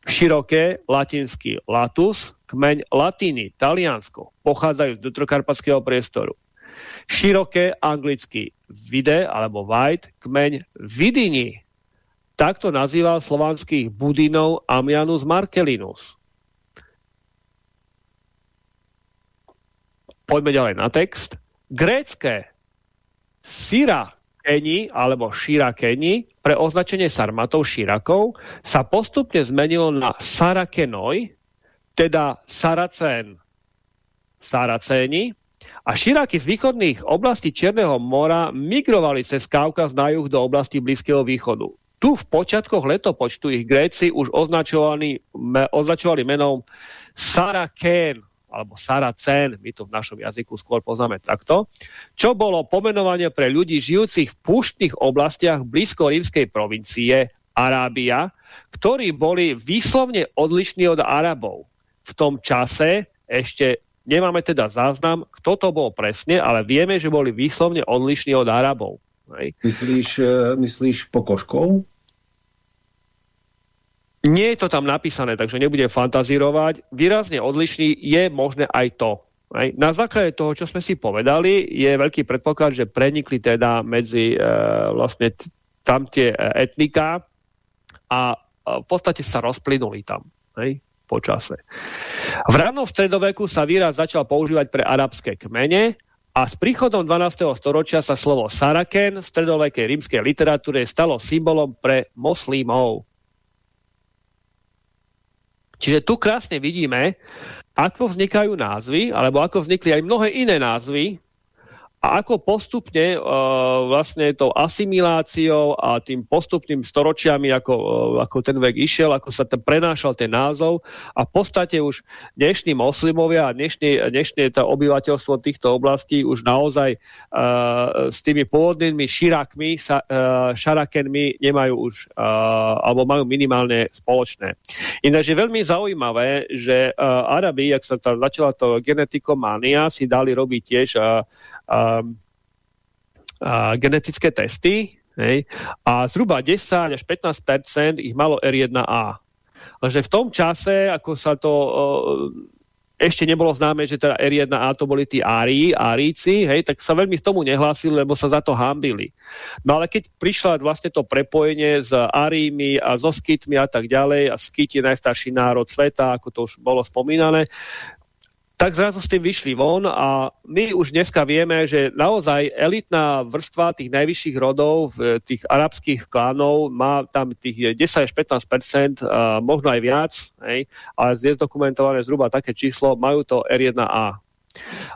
Široké, latinský Latus, kmeň Latiny, Taliansko, pochádzajú z vnútrokarpatského priestoru. Široké, anglicky Vide alebo White, kmeň Vidini, takto nazýval slovanských Budinov Amianus Markelinus. Poďme ďalej na text. Grécké Syra Keni alebo Shira Keni pre označenie sarmatov Širakov sa postupne zmenilo na Sarakenoj, teda Saracén Saracéni A širáky z východných oblastí Čierneho mora migrovali cez Kaukaz na juh do oblasti Blízkeho východu. Tu v počiatkoch letopočtu ich Gréci už označovali, označovali menom Sarakén, alebo Saracén, my to v našom jazyku skôr poznáme takto, čo bolo pomenovanie pre ľudí žijúcich v púštnych oblastiach blízko rímskej provincie Arábia, ktorí boli výslovne odlišní od Arabov. V tom čase ešte nemáme teda záznam, kto to bol presne, ale vieme, že boli výslovne odlišní od Arabov. Hej. Myslíš, e, myslíš pokožkou? Nie je to tam napísané, takže nebudem fantazírovať. Výrazne odlišný je možné aj to. Hej. Na základe toho, čo sme si povedali, je veľký predpoklad, že prenikli teda medzi e, vlastne tam tie e, etnika a e, v podstate sa rozplynuli tam. Hej po čase. V ranom stredoveku sa výraz začal používať pre arabské kmene a s príchodom 12. storočia sa slovo Saraken v stredovekej rímskej literatúre stalo symbolom pre moslimov. Čiže tu krásne vidíme, ako vznikajú názvy, alebo ako vznikli aj mnohé iné názvy, a ako postupne uh, vlastne tou asimiláciou a tým postupným storočiami, ako, uh, ako ten vek išiel, ako sa ten prenášal ten názov a v podstate už dnešní moslimovia a dnešné, dnešné to obyvateľstvo týchto oblastí už naozaj uh, s tými pôvodnými širakmi, sa, uh, šarakenmi nemajú už, uh, alebo majú minimálne spoločné. Ináč je veľmi zaujímavé, že uh, Arabi, ak sa tam začala to genetikománia, si dali robiť tiež uh, a genetické testy hej, a zhruba 10 až 15% ich malo R1A. Lenže v tom čase, ako sa to ešte nebolo známe, že teda R1A to boli tí Árii, Áríci, hej, tak sa veľmi z tomu nehlásili, lebo sa za to hambili. No ale keď prišla vlastne to prepojenie s Árijmi a so Skitmi a tak ďalej, a Skit je najstarší národ sveta, ako to už bolo spomínané, tak zrazu s tým vyšli von a my už dneska vieme, že naozaj elitná vrstva tých najvyšších rodov, tých arabských klánov má tam tých 10 až 15 možno aj viac, hej, ale je zdokumentované zhruba také číslo, majú to R1A.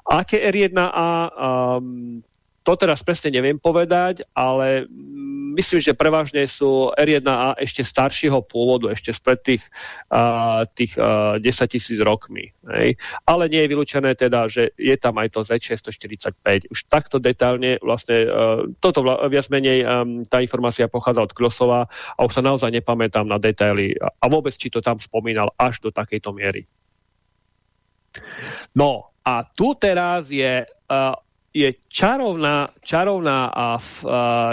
Aké R1A, um, to teraz presne neviem povedať, ale myslím, že prevažne sú R1A ešte staršieho pôvodu, ešte spred tých, uh, tých uh, 10 tisíc rokmi. Hej. Ale nie je vylúčené teda, že je tam aj to Z645. Už takto detálne vlastne, uh, toto viac menej um, tá informácia pochádza od Klosova a už sa naozaj nepamätám na detaily a vôbec, či to tam spomínal až do takejto miery. No a tu teraz je uh, je čarovná, čarovná a,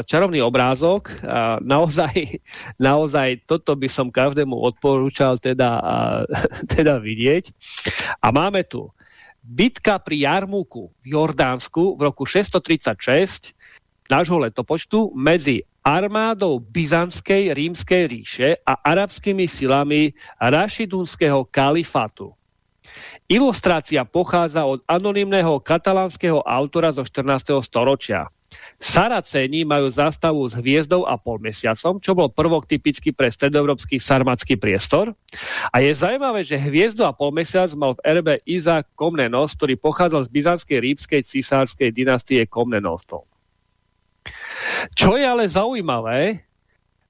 čarovný obrázok. A naozaj, naozaj toto by som každému odporúčal teda, a, teda vidieť. A máme tu bitka pri Jarmúku v Jordánsku v roku 636 nášho letopočtu medzi armádou Byzantskej rímskej ríše a arabskými silami Rašidunského kalifatu. Ilustrácia pochádza od anonymného katalánskeho autora zo 14. storočia. Saracéni majú zástavu s hviezdou a polmesiacom, čo bol prvok typický pre stredoeurópsky sarmatský priestor. A je zaujímavé, že hviezdu a polmesiac mal v erbe Izák Komnenos, ktorý pochádzal z byzantskej rípskej cisárskej dynastie Komnenosov. Čo je ale zaujímavé,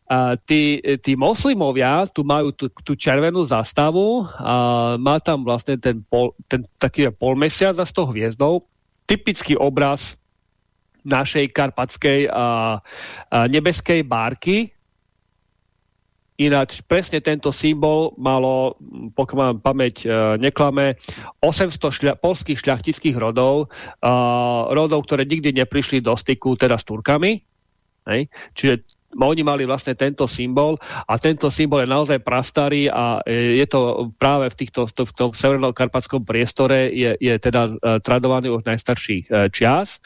a tí, tí moslimovia tu majú tú, tú červenú zastavu a má tam vlastne ten, pol, ten taký polmesiac za 100 hviezdou. Typický obraz našej karpatskej a, a nebeskej bárky. Ináč presne tento symbol malo, pokiaľ mám pamäť e, neklame, 800 šľa, polských šľachtických rodov, a, rodov, ktoré nikdy neprišli do styku teda s Turkami. Hej. Čiže oni mali vlastne tento symbol a tento symbol je naozaj prastarý a e, je to práve v, týchto, v tom severno-karpatskom priestore je, je teda e, tradovaný už najstarších e, čias.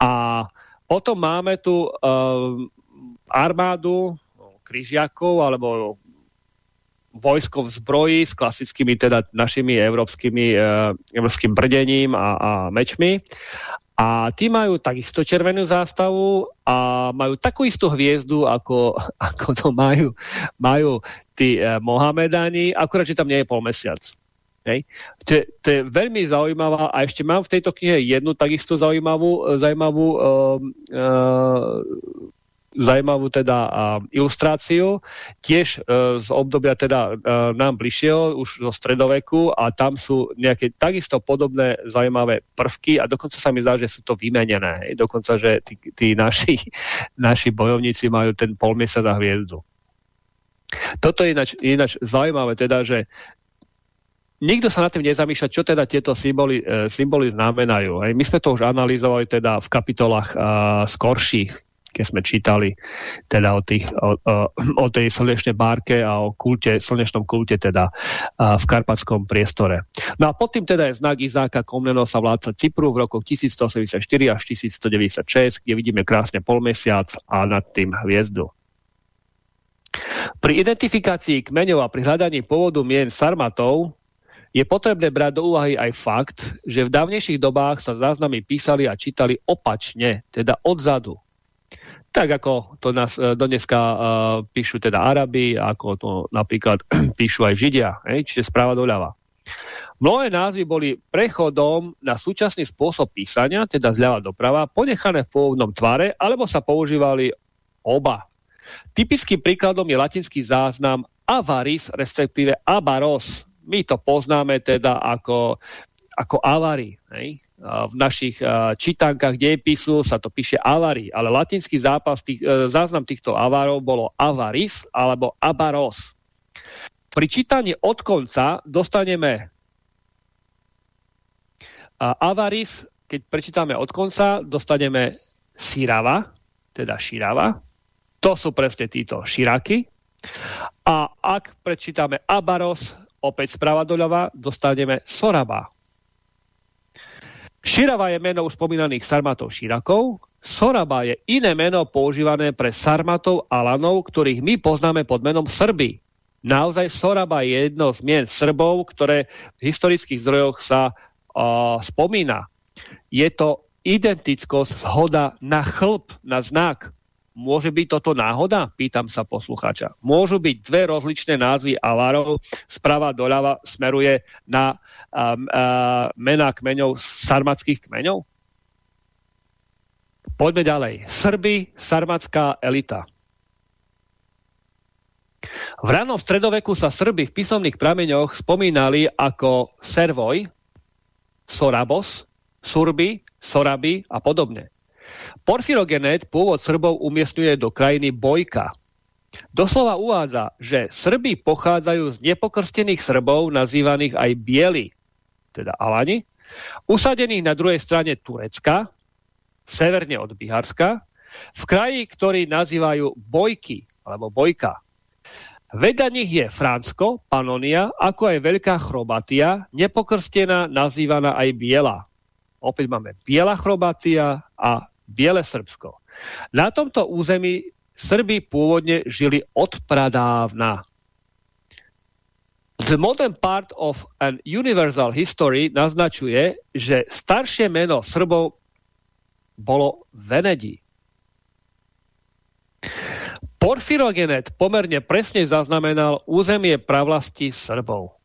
A potom máme tu armádu križiakov alebo vojsko v zbroji s klasickými teda našimi európskymi, európskym brdením a, a mečmi. A tí majú takisto červenú zástavu a majú takú istú hviezdu, ako, ako to majú, majú tí eh, Mohamedani, akurát, že tam nie je polmesiac. Hej. To, je, to je veľmi zaujímavá a ešte mám v tejto knihe jednu takisto zaujímavú, zaujímavú uh, uh, zaujímavú teda ilustráciu, tiež uh, z obdobia teda uh, nám bližšieho, už zo stredoveku a tam sú nejaké takisto podobné zaujímavé prvky a dokonca sa mi zdá, že sú to vymenené. Dokonca, že tí, tí naši, naši bojovníci majú ten polmesec a hviezdu. Toto je ináč, ináč zaujímavé, teda, že nikto sa nad tým nezamýšľa, čo teda tieto symboly, e, symboly znamenajú. My sme to už analyzovali teda v kapitolách e, skorších keď sme čítali teda o, tých, o, o, tej slnečnej bárke a o kulte, slnečnom kulte teda v karpatskom priestore. No a pod tým teda je znak Izáka Komnenosa vládca Cypru v rokoch 1184 až 1196, kde vidíme krásne polmesiac a nad tým hviezdu. Pri identifikácii kmeňov a pri hľadaní pôvodu mien sarmatov je potrebné brať do úvahy aj fakt, že v dávnejších dobách sa záznamy písali a čítali opačne, teda odzadu, tak ako to nás uh, dneska uh, píšu teda Arabi, ako to napríklad píšu aj Židia, čiže správa doľava. Mnohé názvy boli prechodom na súčasný spôsob písania, teda zľava doprava, ponechané v pôvodnom tvare, alebo sa používali oba. Typickým príkladom je latinský záznam avaris, respektíve abaros. My to poznáme teda ako, ako avari. Hej? V našich čítankách dejepisu sa to píše avari, ale latinský zápas tých, e, záznam týchto avarov bolo avaris alebo abaros. Pri čítaní od konca dostaneme avaris, keď prečítame od konca, dostaneme sirava, teda širava. To sú presne títo širaky. A ak prečítame abaros, opäť sprava doľava, dostaneme soraba, Širava je meno už spomínaných sarmatov Širakov, Soraba je iné meno používané pre sarmatov Alanov, ktorých my poznáme pod menom Srby. Naozaj Soraba je jedno z mien Srbov, ktoré v historických zdrojoch sa uh, spomína. Je to identickosť zhoda na chlp, na znak. Môže byť toto náhoda? Pýtam sa poslucháča. Môžu byť dve rozličné názvy avárov, sprava doľava smeruje na mená kmeňov, sarmatských kmeňov? Poďme ďalej. Srby, sarmatská elita. V ranom stredoveku sa Srby v písomných prameňoch spomínali ako Servoj, Sorabos, Surby, Soraby a podobne. Porfirogenet pôvod Srbov umiestňuje do krajiny Bojka. Doslova uvádza, že Srby pochádzajú z nepokrstených Srbov, nazývaných aj bieli, teda Alani, usadených na druhej strane Turecka, severne od Biharska, v kraji, ktorý nazývajú Bojky, alebo Bojka. Veda nich je Fransko, Panonia, ako aj Veľká Chrobatia, nepokrstená, nazývaná aj Biela. Opäť máme Biela Chrobatia a Biele Srbsko. Na tomto území Srby pôvodne žili od pradávna. The modern part of an universal history naznačuje, že staršie meno Srbov bolo Venedi. Porfirogenet pomerne presne zaznamenal územie pravlasti Srbov.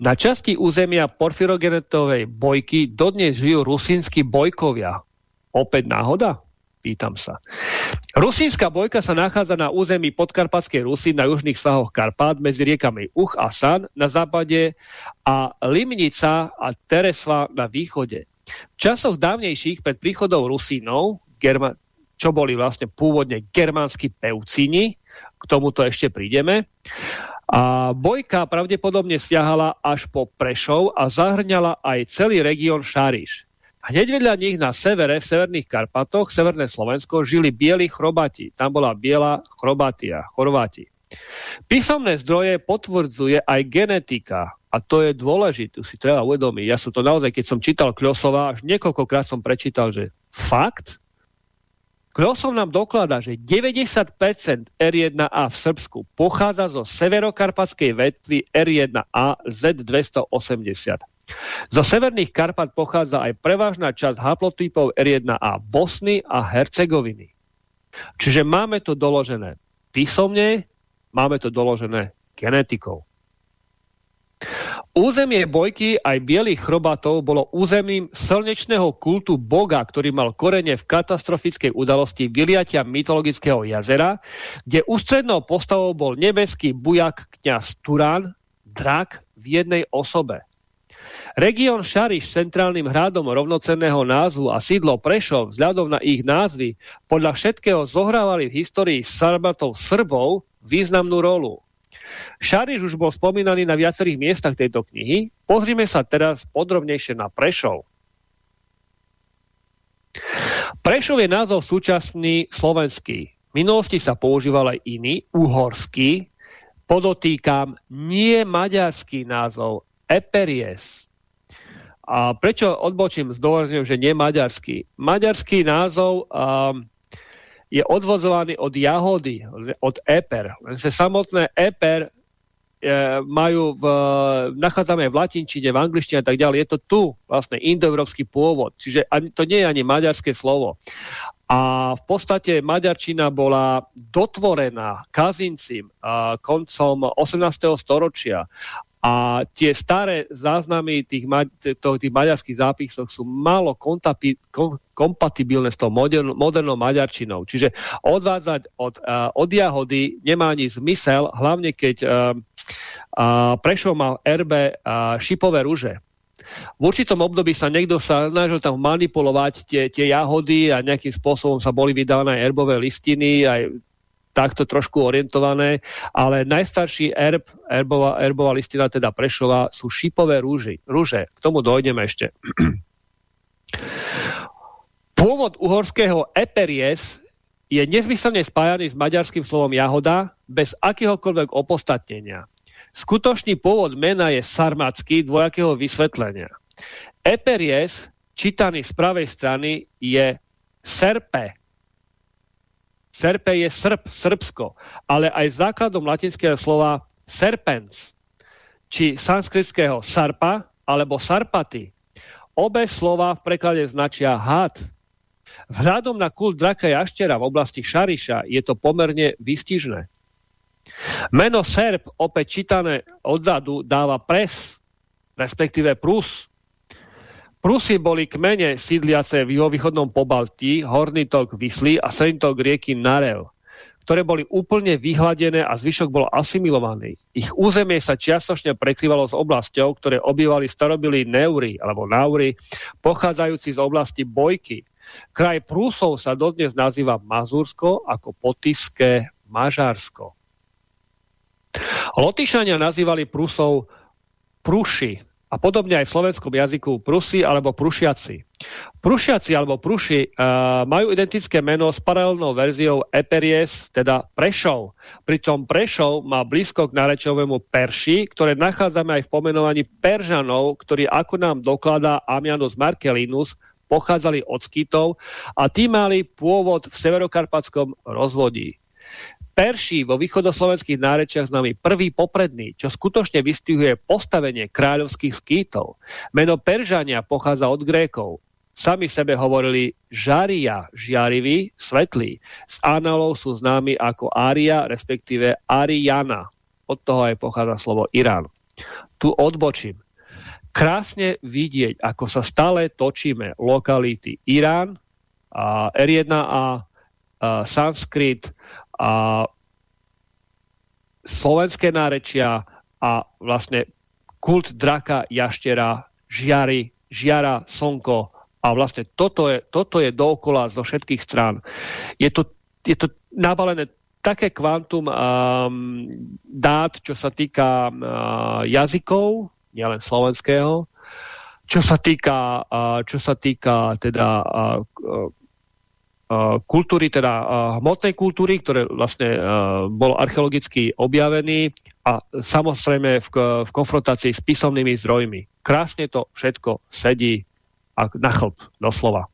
Na časti územia porfirogenetovej bojky dodnes žijú rusínsky bojkovia, Opäť náhoda? Pýtam sa. Rusínska bojka sa nachádza na území podkarpatskej Rusy na južných svahoch Karpát medzi riekami Uch a San na západe a Limnica a Teresva na východe. V časoch dávnejších pred príchodom Rusínov, čo boli vlastne pôvodne germánsky pevcini, k tomuto ešte prídeme, a bojka pravdepodobne stiahala až po Prešov a zahrňala aj celý región Šariš. Hneď vedľa nich na severe, v severných Karpatoch, severné Slovensko, žili bieli chrobati. Tam bola biela chrobatia, chorváti. Písomné zdroje potvrdzuje aj genetika. A to je dôležité, si treba uvedomiť. Ja som to naozaj, keď som čítal Kľosova, až niekoľkokrát som prečítal, že fakt? Kľosov nám dokladá, že 90% R1A v Srbsku pochádza zo severokarpatskej vetvy R1A Z280. Zo severných Karpat pochádza aj prevažná časť haplotypov R1A Bosny a Hercegoviny. Čiže máme to doložené písomne, máme to doložené genetikou. Územie bojky aj bielých chrobatov bolo územím slnečného kultu boga, ktorý mal korene v katastrofickej udalosti vyliatia mytologického jazera, kde ústrednou postavou bol nebeský bujak kňaz Turán, drak v jednej osobe. Región Šariš s centrálnym hradom rovnocenného názvu a sídlo Prešov vzhľadom na ich názvy podľa všetkého zohrávali v histórii Sarmatov Srbov významnú rolu. Šariš už bol spomínaný na viacerých miestach tejto knihy. Pozrime sa teraz podrobnejšie na Prešov. Prešov je názov súčasný slovenský. V minulosti sa používal aj iný, uhorský, podotýkam, nie maďarský názov, Eperies. A prečo odbočím, zdôrazňujem, že nie maďarský. Maďarský názov um, je odvozovaný od jahody, od eper. Lenže samotné eper e, majú v, nachádzame v latinčine, v angličtine a tak ďalej. Je to tu vlastne indoeurópsky pôvod. Čiže ani, to nie je ani maďarské slovo. A v podstate maďarčina bola dotvorená kazincim koncom 18. storočia a tie staré záznamy tých, ma- tých maďarských zápisov sú kontapi- kom- kompatibilné s tou modern- modernou maďarčinou. Čiže odvádzať od, uh, od jahody nemá ani zmysel, hlavne keď uh, uh, Prešov mal RB uh, šipové rúže. V určitom období sa niekto sa snažil tam manipulovať tie, tie jahody a nejakým spôsobom sa boli vydávané erbové listiny, aj takto trošku orientované, ale najstarší erb, erbová, erbová listina, teda Prešova, sú šipové rúži, rúže. K tomu dojdeme ešte. Pôvod uhorského eperies je nezmyselne spájaný s maďarským slovom jahoda bez akéhokoľvek opostatnenia. Skutočný pôvod mena je sarmacký dvojakého vysvetlenia. Eperies, čítaný z pravej strany, je serpe, Serpe je Srb, Srbsko, ale aj základom latinského slova serpens, či sanskritského sarpa alebo sarpaty. Obe slova v preklade značia had. Vzhľadom na kult draka jaštera v oblasti Šariša je to pomerne vystižné. Meno Serb, opäť čítané odzadu, dáva pres, respektíve prus, Prusy boli kmene sídliace v juhovýchodnom Pobaltí, horný tok Vysly a stredný tok rieky Narev, ktoré boli úplne vyhladené a zvyšok bol asimilovaný. Ich územie sa čiastočne prekryvalo s oblasťou, ktoré obývali starobilí Neury alebo Naury, pochádzajúci z oblasti Bojky. Kraj Prúsov sa dodnes nazýva Mazursko ako potiské Mažársko. Lotyšania nazývali Prúsov Pruši, a podobne aj v slovenskom jazyku Prusy alebo Prušiaci. Prušiaci alebo Pruši uh, majú identické meno s paralelnou verziou Eperies, teda Prešov. Pričom Prešov má blízko k narečovému Perši, ktoré nachádzame aj v pomenovaní Peržanov, ktorí ako nám dokladá Amianus Markelinus, pochádzali od Skitov a tí mali pôvod v severokarpatskom rozvodí. Perší vo východoslovenských nárečiach známy prvý popredný, čo skutočne vystihuje postavenie kráľovských skýtov. Meno Peržania pochádza od Grékov. Sami sebe hovorili žaria, žiarivý, svetlý. Z analov sú známi ako Aria, respektíve Ariana. Od toho aj pochádza slovo Irán. Tu odbočím. Krásne vidieť, ako sa stále točíme lokality Irán, a R1A, a Sanskrit, a slovenské nárečia a vlastne kult draka, jaštera, žiary, žiara, slnko a vlastne toto je, toto je dookola zo všetkých strán. Je to, je to nabalené také kvantum um, dát, čo sa týka uh, jazykov, nielen slovenského, čo sa týka, uh, čo sa týka teda uh, kultúry, teda hmotnej kultúry, ktoré vlastne bol archeologicky objavený a samozrejme v, v konfrontácii s písomnými zdrojmi. Krásne to všetko sedí na chlb, doslova.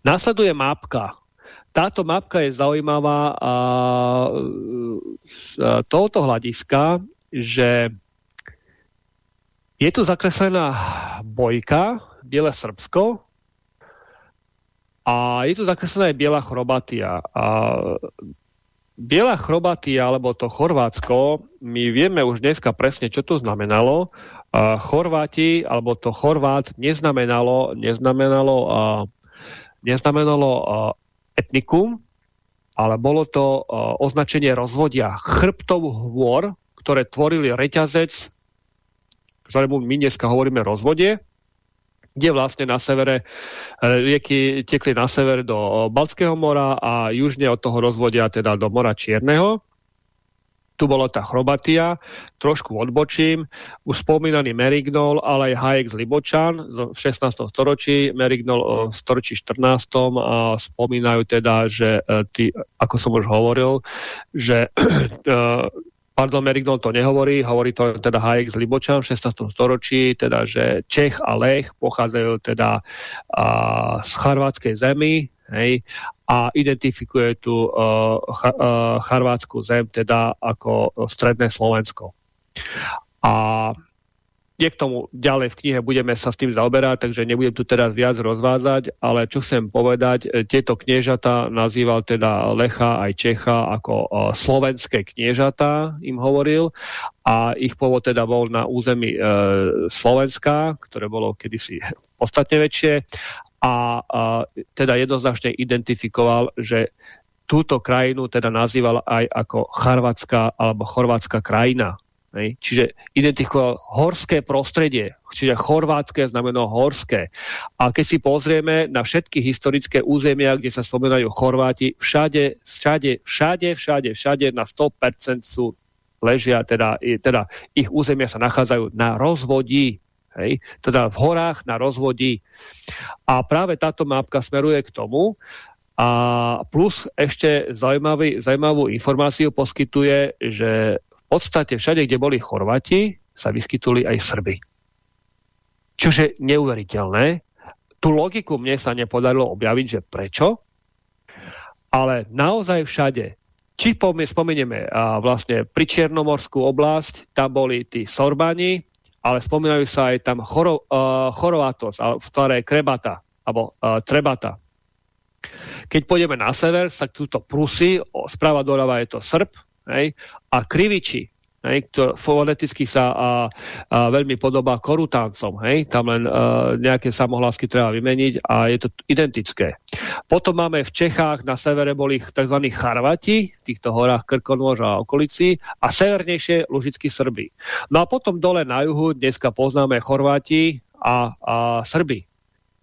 Následuje mapka. Táto mapka je zaujímavá a, z tohoto hľadiska, že je tu zakreslená bojka, Biele Srbsko, a je tu zakreslená aj biela chrobatia. A Biela chrobatia, alebo to Chorvátsko, my vieme už dneska presne, čo to znamenalo. Uh, Chorváti, alebo to Chorvát neznamenalo, neznamenalo, uh, neznamenalo uh, etnikum, ale bolo to uh, označenie rozvodia chrbtov hôr, ktoré tvorili reťazec, ktorému my dneska hovoríme rozvodie, kde vlastne na severe e, rieky tekli na sever do Balckého mora a južne od toho rozvodia teda do mora Čierneho. Tu bolo tá chrobatia, trošku odbočím, už spomínaný Merignol, ale aj Hayek z Libočan v 16. storočí, Merignol v storočí 14. a spomínajú teda, že e, tí, ako som už hovoril, že e, pardon, Merignol to nehovorí, hovorí to teda Hayek z Libočan v 16. storočí, teda, že Čech a Lech pochádzajú teda a, z charvátskej zemi, hej, a identifikuje tu uh, ch zem teda ako stredné Slovensko. A je k tomu ďalej v knihe, budeme sa s tým zaoberať, takže nebudem tu teraz viac rozvázať, ale čo chcem povedať, e, tieto kniežata nazýval teda Lecha aj Čecha ako e, slovenské kniežata, im hovoril, a ich pôvod teda bol na území e, Slovenska, ktoré bolo kedysi podstatne väčšie, a teda jednoznačne identifikoval, že túto krajinu teda nazýval aj ako charvátska alebo chorvátska krajina. Hej. Čiže identifikoval horské prostredie, čiže chorvátske znamená horské. A keď si pozrieme na všetky historické územia, kde sa spomínajú Chorváti, všade, všade, všade, všade, všade na 100% sú ležia, teda, teda ich územia sa nachádzajú na rozvodí, hej, teda v horách na rozvodí. A práve táto mapka smeruje k tomu, a plus ešte zaujímavý, zaujímavú informáciu poskytuje, že podstate všade, kde boli Chorvati, sa vyskytuli aj Srby. Čože neuveriteľné. Tú logiku mne sa nepodarilo objaviť, že prečo, ale naozaj všade, či spomenieme a vlastne pri Čiernomorskú oblasť, tam boli tí Sorbani, ale spomínajú sa aj tam choro, uh, Chorovatos v tvare Krebata, alebo uh, Trebata. Keď pôjdeme na sever, tak sú to Prusy, sprava doľava je to Srb, hej, a kriviči, hej, to foneticky sa a, a veľmi podobá korutáncom. Hej, tam len a, nejaké samohlásky treba vymeniť a je to identické. Potom máme v Čechách, na severe boli tzv. Charvati, v týchto horách Krkonôž a okolici, a severnejšie Lužickí Srby. No a potom dole na juhu dneska poznáme Chorváti a, a Srby.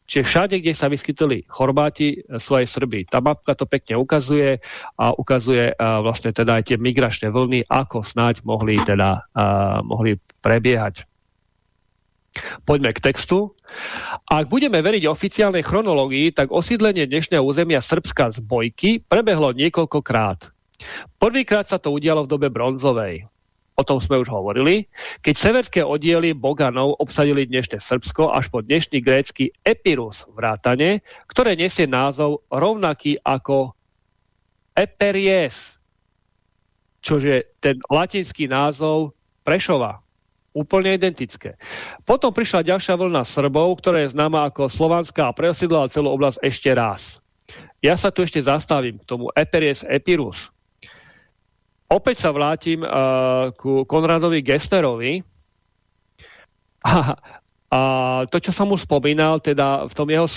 Čiže všade, kde sa vyskytli Chorváti, e, sú aj Srby. Tá mapka to pekne ukazuje a ukazuje e, vlastne teda aj tie migračné vlny, ako snáď mohli, teda, a, mohli prebiehať. Poďme k textu. Ak budeme veriť oficiálnej chronológii, tak osídlenie dnešného územia Srbska z Bojky prebehlo niekoľkokrát. Prvýkrát sa to udialo v dobe bronzovej o tom sme už hovorili, keď severské oddiely Boganov obsadili dnešné Srbsko až po dnešný grécky Epirus vrátane, ktoré nesie názov rovnaký ako Eperies, čože ten latinský názov Prešova. Úplne identické. Potom prišla ďalšia vlna Srbov, ktorá je známa ako Slovanská a preosídlila celú oblasť ešte raz. Ja sa tu ešte zastavím k tomu Eperies Epirus opäť sa vrátim uh, ku Konradovi Gessnerovi. A, a to, čo som už spomínal, teda v tom jeho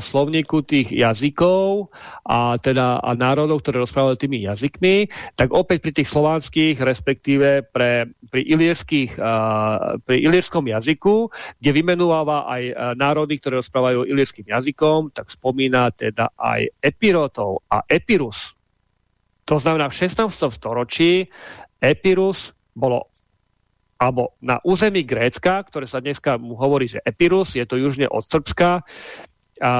slovníku tých jazykov a, teda, a národov, ktoré rozprávajú tými jazykmi, tak opäť pri tých slovanských, respektíve pre, pri, uh, pri ilierskom jazyku, kde vymenúva aj uh, národy, ktoré rozprávajú ilierským jazykom, tak spomína teda aj Epirotov a Epirus to znamená, v 16. storočí Epirus bolo alebo na území Grécka, ktoré sa dneska mu hovorí, že Epirus, je to južne od Srbska, a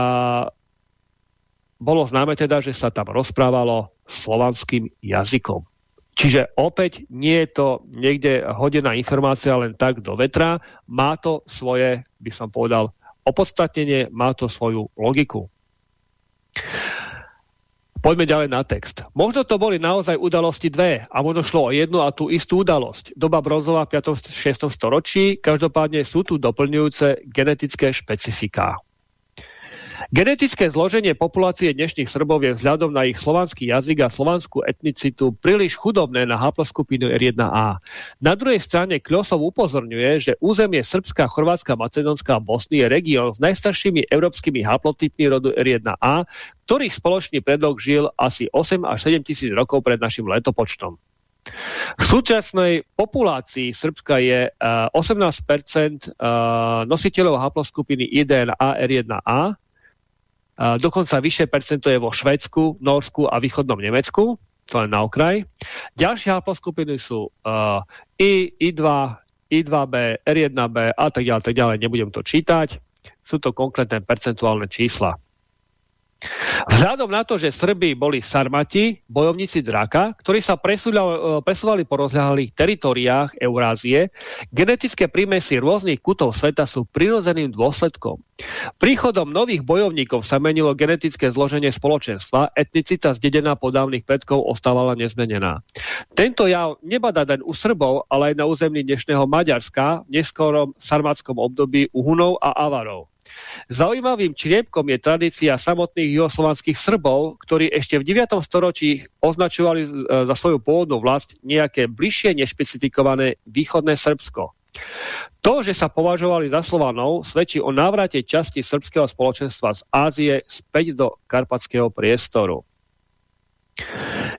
bolo známe teda, že sa tam rozprávalo slovanským jazykom. Čiže opäť nie je to niekde hodená informácia len tak do vetra, má to svoje, by som povedal, opodstatnenie, má to svoju logiku. Poďme ďalej na text. Možno to boli naozaj udalosti dve a možno šlo o jednu a tú istú udalosť. Doba bronzová v 5. 6. storočí, každopádne sú tu doplňujúce genetické špecifiká. Genetické zloženie populácie dnešných Srbov je vzhľadom na ich slovanský jazyk a slovanskú etnicitu príliš chudobné na haploskupinu R1A. Na druhej strane Kľosov upozorňuje, že územie Srbská, Chorvátska, Macedónska a Bosny je región s najstaršími európskymi haplotypmi rodu R1A, ktorých spoločný predlog žil asi 8 až 7 tisíc rokov pred našim letopočtom. V súčasnej populácii Srbska je uh, 18% uh, nositeľov haploskupiny IDNA R1A, dokonca vyššie percento je vo Švedsku, Norsku a východnom Nemecku, to len na okraj. Ďalšie haploskupiny sú uh, I, I2, I2B, R1B a tak ďalej, tak ďalej, nebudem to čítať. Sú to konkrétne percentuálne čísla. Vzhľadom na to, že Srby boli sarmati, bojovníci draka, ktorí sa presúvali, presúvali po rozľahlých teritoriách Eurázie, genetické prímesy rôznych kutov sveta sú prirodzeným dôsledkom. Príchodom nových bojovníkov sa menilo genetické zloženie spoločenstva, etnicita zdedená po dávnych predkov ostávala nezmenená. Tento jav nebada len u Srbov, ale aj na území dnešného Maďarska v neskorom sarmatskom období u Hunov a Avarov. Zaujímavým čriepkom je tradícia samotných juhoslovanských Srbov, ktorí ešte v 9. storočí označovali e, za svoju pôvodnú vlast nejaké bližšie nešpecifikované východné Srbsko. To, že sa považovali za Slovanov, svedčí o návrate časti srbského spoločenstva z Ázie späť do karpatského priestoru.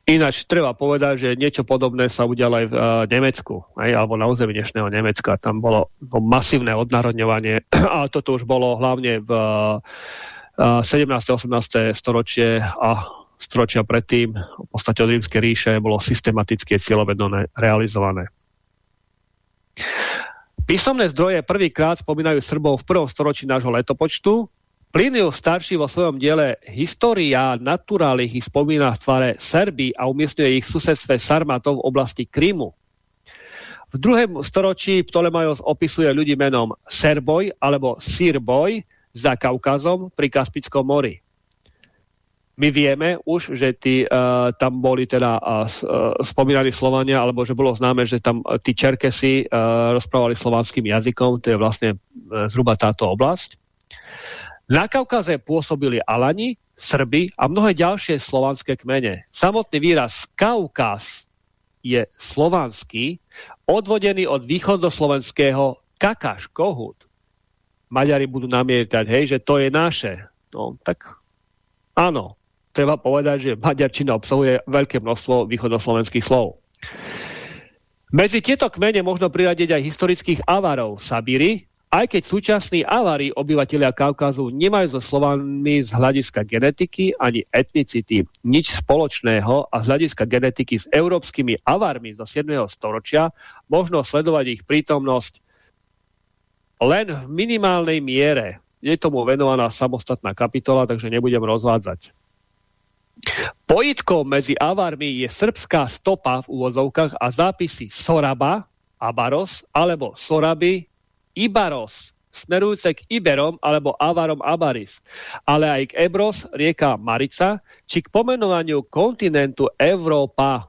Ináč treba povedať, že niečo podobné sa udialo aj v uh, Nemecku, aj, alebo na území dnešného Nemecka. Tam bolo, masívne odnárodňovanie, ale toto už bolo hlavne v uh, 17. 18. storočie a storočia predtým, v podstate od rímskej ríše, bolo systematicky cieľovedno realizované. Písomné zdroje prvýkrát spomínajú Srbov v prvom storočí nášho letopočtu, Plinius starší vo svojom diele História naturalich ich spomína v tvare Serby a umiestňuje ich v susedstve Sarmatov v oblasti Krymu. V druhém storočí Ptolemajos opisuje ľudí menom Serboj alebo Sirboj za Kaukazom pri Kaspickom mori. My vieme už, že tí, uh, tam boli teda uh, spomínaní Slovania, alebo že bolo známe, že tam tí Čerkesi uh, rozprávali slovanským jazykom, to je vlastne uh, zhruba táto oblasť. Na Kaukaze pôsobili Alani, Srby a mnohé ďalšie slovanské kmene. Samotný výraz Kaukaz je slovanský, odvodený od východoslovenského kakáš, kohut. Maďari budú namietať, hej, že to je naše. No, tak áno, treba povedať, že maďarčina obsahuje veľké množstvo východoslovenských slov. Medzi tieto kmene možno priradiť aj historických avarov Sabíry, aj keď súčasní avári obyvateľia Kaukazu nemajú so Slovami z hľadiska genetiky ani etnicity nič spoločného a z hľadiska genetiky s európskymi avármi zo 7. storočia možno sledovať ich prítomnosť len v minimálnej miere. Je tomu venovaná samostatná kapitola, takže nebudem rozvádzať. Pojitkou medzi avármi je srbská stopa v úvozovkách a zápisy Soraba, Abaros alebo Soraby Ibaros, smerujúce k Iberom alebo Avarom Abaris, ale aj k Ebros, rieka Marica, či k pomenovaniu kontinentu Európa.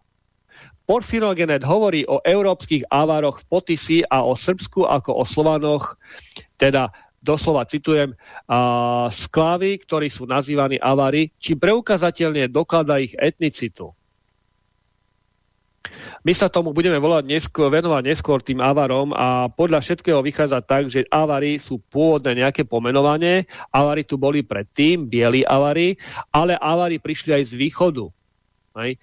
Porfirogenet hovorí o európskych Avaroch v Potisi a o Srbsku ako o Slovanoch, teda doslova citujem, a, sklávy, ktorí sú nazývaní Avary, či preukazateľne dokladá ich etnicitu. My sa tomu budeme volať neskôr, venovať neskôr tým avarom a podľa všetkého vychádza tak, že avary sú pôvodné nejaké pomenovanie, avary tu boli predtým, bieli avary, ale avary prišli aj z východu. Hej.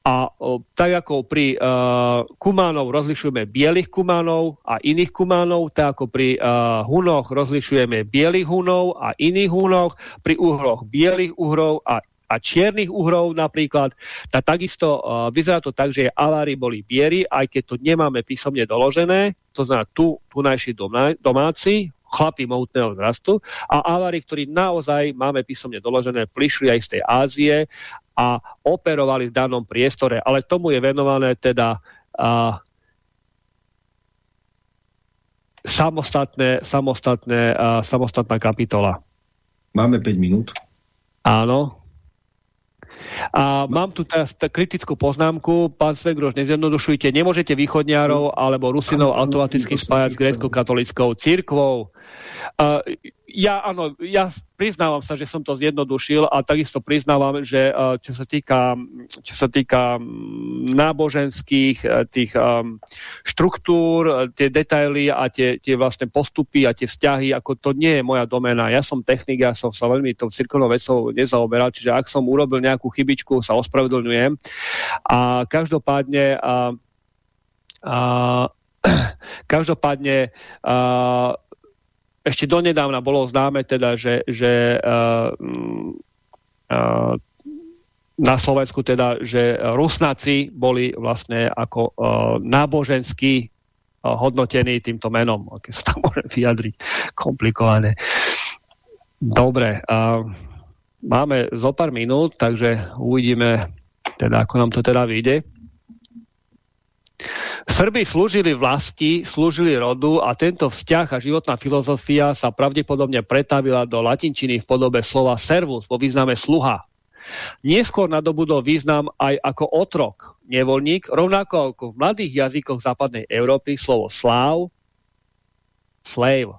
A o, tak ako pri uh, kumánov rozlišujeme bielých kumánov a iných kumánov, tak ako pri uh, hunoch rozlišujeme bielých hunov a iných hunoch, pri uhroch bielých uhrov a a čiernych uhrov napríklad, tak takisto uh, vyzerá to tak, že avári boli bieri, aj keď to nemáme písomne doložené, to znamená tu, tunajší domá, domáci, chlapí mohutného vzrastu a avári, ktorí naozaj máme písomne doložené, prišli aj z tej Ázie a operovali v danom priestore, ale tomu je venované teda uh, samostatné, samostatné, uh, samostatná kapitola. Máme 5 minút. Áno, a mám tu teraz kritickú poznámku, pán Svegroš, nezjednodušujte, nemôžete východňárov alebo Rusinov automaticky spájať s grécko-katolickou církvou. Ja áno, ja priznávam sa, že som to zjednodušil a takisto priznávam, že uh, čo sa týka, čo sa týka mm, náboženských uh, tých um, štruktúr, tie detaily a tie, tie vlastne postupy a tie vzťahy, ako to nie je moja doména. Ja som technik, ja som sa veľmi tou cirkovnou vecou nezaoberal, čiže ak som urobil nejakú chybičku, sa ospravedlňujem. A každopádne uh, uh, každopádne uh, ešte donedávna bolo známe teda, že, že uh, uh, na Slovensku teda, že Rusnáci boli vlastne ako uh, nábožensky uh, hodnotení týmto menom, aké sa tam môžem vyjadriť, komplikované. Dobre, uh, máme zo pár minút, takže uvidíme teda, ako nám to teda vyjde. Srby slúžili vlasti, slúžili rodu a tento vzťah a životná filozofia sa pravdepodobne pretavila do latinčiny v podobe slova servus vo význame sluha. Neskôr nadobudol význam aj ako otrok, nevoľník, rovnako ako v mladých jazykoch západnej Európy slovo sláv, slave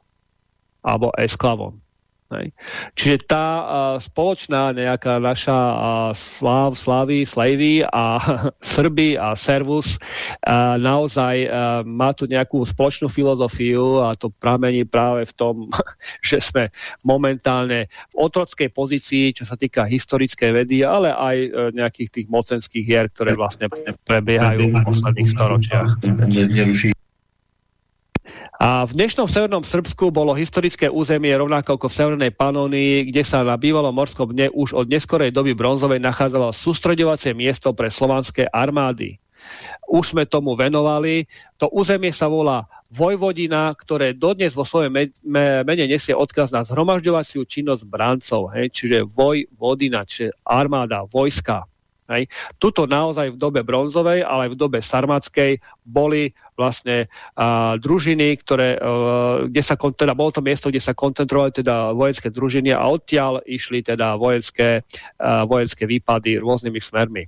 alebo esklavon. Hej. Čiže tá uh, spoločná nejaká naša uh, sláv, slavy, a Srby a servus uh, naozaj uh, má tu nejakú spoločnú filozofiu a to pramení práve v tom, že sme momentálne v otrockej pozícii, čo sa týka historickej vedy, ale aj uh, nejakých tých mocenských hier, ktoré vlastne prebiehajú v posledných storočiach. A v dnešnom severnom Srbsku bolo historické územie rovnako ako v severnej Panónii, kde sa na bývalom morskom dne už od neskorej doby bronzovej nachádzalo sústreďovacie miesto pre slovanské armády. Už sme tomu venovali. To územie sa volá Vojvodina, ktoré dodnes vo svojej mene nesie odkaz na zhromažďovaciu činnosť brancov, hej, čiže Vojvodina, čiže armáda, vojska. Hej. Tuto naozaj v dobe bronzovej, ale v dobe sarmatskej boli vlastne uh, družiny, ktoré, uh, kde sa, teda bolo to miesto, kde sa koncentrovali teda vojenské družiny a odtiaľ išli teda vojenské, uh, vojenské výpady rôznymi smermi.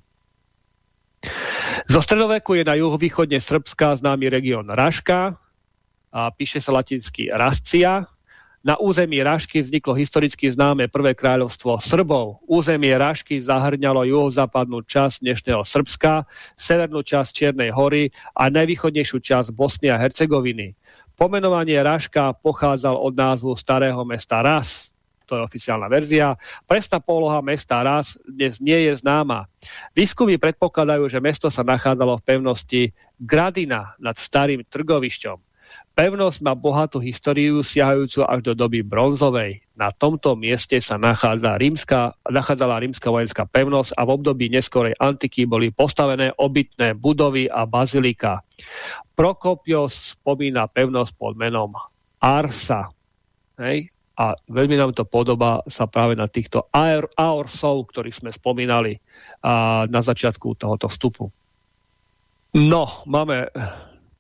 Zo stredoveku je na juhovýchodne Srbska známy región Raška, a píše sa latinsky Rascia, na území Rašky vzniklo historicky známe prvé kráľovstvo Srbov. Územie Rašky zahrňalo juhozápadnú časť dnešného Srbska, severnú časť Čiernej hory a najvýchodnejšiu časť Bosny a Hercegoviny. Pomenovanie Raška pochádzal od názvu starého mesta Ras, to je oficiálna verzia. Presná poloha mesta Ras dnes nie je známa. Výskumy predpokladajú, že mesto sa nachádzalo v pevnosti Gradina nad starým trgovišťom. Pevnosť má bohatú históriu siahajúcu až do doby bronzovej. Na tomto mieste sa nachádza rímska, nachádzala rímska vojenská pevnosť a v období neskorej antiky boli postavené obytné budovy a bazilika. Prokopios spomína pevnosť pod menom Arsa. Hej? A veľmi nám to podobá sa práve na týchto aor, aorsov, ktorých sme spomínali a, na začiatku tohoto vstupu. No, máme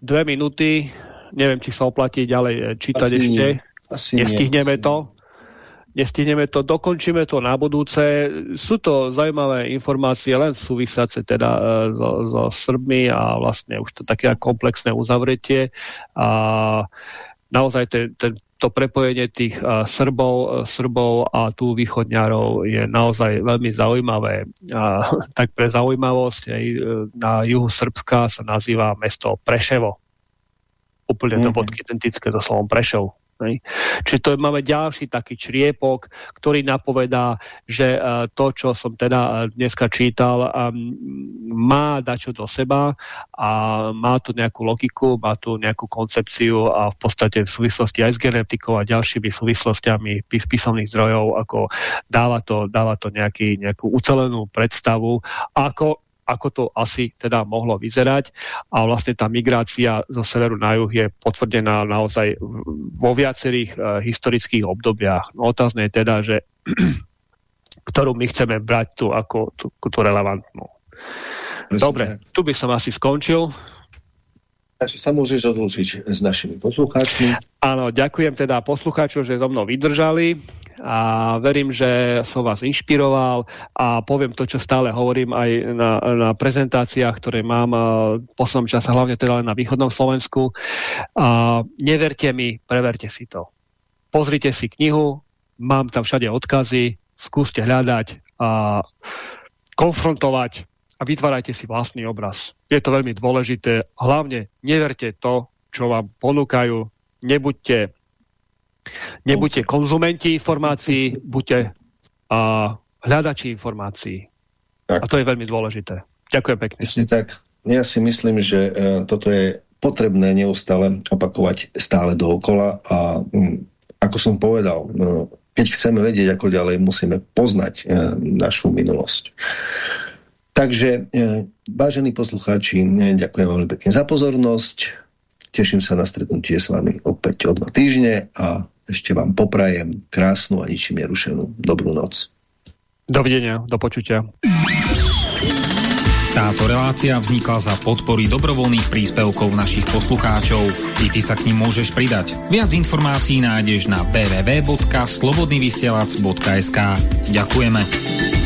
dve minúty neviem, či sa oplatí ďalej eh, čítať Asi ešte. Nie. Asi Nestihneme nie. to. Nestihneme to, dokončíme to na budúce. Sú to zaujímavé informácie, len súvisiace teda e, so, so Srbmi a vlastne už to také komplexné uzavretie. A naozaj ten, ten, to prepojenie tých uh, Srbov, Srbov a tu východňarov je naozaj veľmi zaujímavé. A, tak pre zaujímavosť aj na juhu Srbska sa nazýva mesto Preševo úplne mm-hmm. to bodky identické so slovom Prešov. Ne? Čiže to máme ďalší taký čriepok, ktorý napovedá, že uh, to, čo som teda uh, dneska čítal, um, má dačo do seba a má tu nejakú logiku, má tu nejakú koncepciu a v podstate v súvislosti aj s genetikou a ďalšími súvislostiami z písomných zdrojov, ako dáva to, dáva to nejaký, nejakú ucelenú predstavu, ako ako to asi teda mohlo vyzerať. A vlastne tá migrácia zo severu na juh je potvrdená naozaj vo viacerých uh, historických obdobiach. No, otázne je teda, že ktorú my chceme brať tu ako tú, tú relevantnú. Dobre, tu by som asi skončil. Takže sa môžeš odlúčiť s našimi poslucháčmi. Áno, ďakujem teda poslucháčom, že so mnou vydržali a verím, že som vás inšpiroval a poviem to, čo stále hovorím aj na, na prezentáciách, ktoré mám v poslednom čase, hlavne teda len na východnom Slovensku. A neverte mi, preverte si to. pozrite si knihu, mám tam všade odkazy, skúste hľadať a konfrontovať a vytvárajte si vlastný obraz. Je to veľmi dôležité. Hlavne neverte to, čo vám ponúkajú. Nebuďte, nebuďte konzumenti informácií, buďte a, hľadači informácií. Tak. A to je veľmi dôležité. Ďakujem pekne. Myslím tak. Ja si myslím, že e, toto je potrebné neustále opakovať stále dookola a um, ako som povedal, no, keď chceme vedieť, ako ďalej, musíme poznať e, našu minulosť. Takže, e, vážení poslucháči, e, ďakujem veľmi pekne za pozornosť. Teším sa na stretnutie s vami opäť o dva týždne a ešte vám poprajem krásnu a ničím nerušenú dobrú noc. Dovidenia, do počutia. Táto relácia vznikla za podpory dobrovoľných príspevkov našich poslucháčov. I ty sa k ním môžeš pridať. Viac informácií nájdeš na www.slobodnyvysielac.sk Ďakujeme.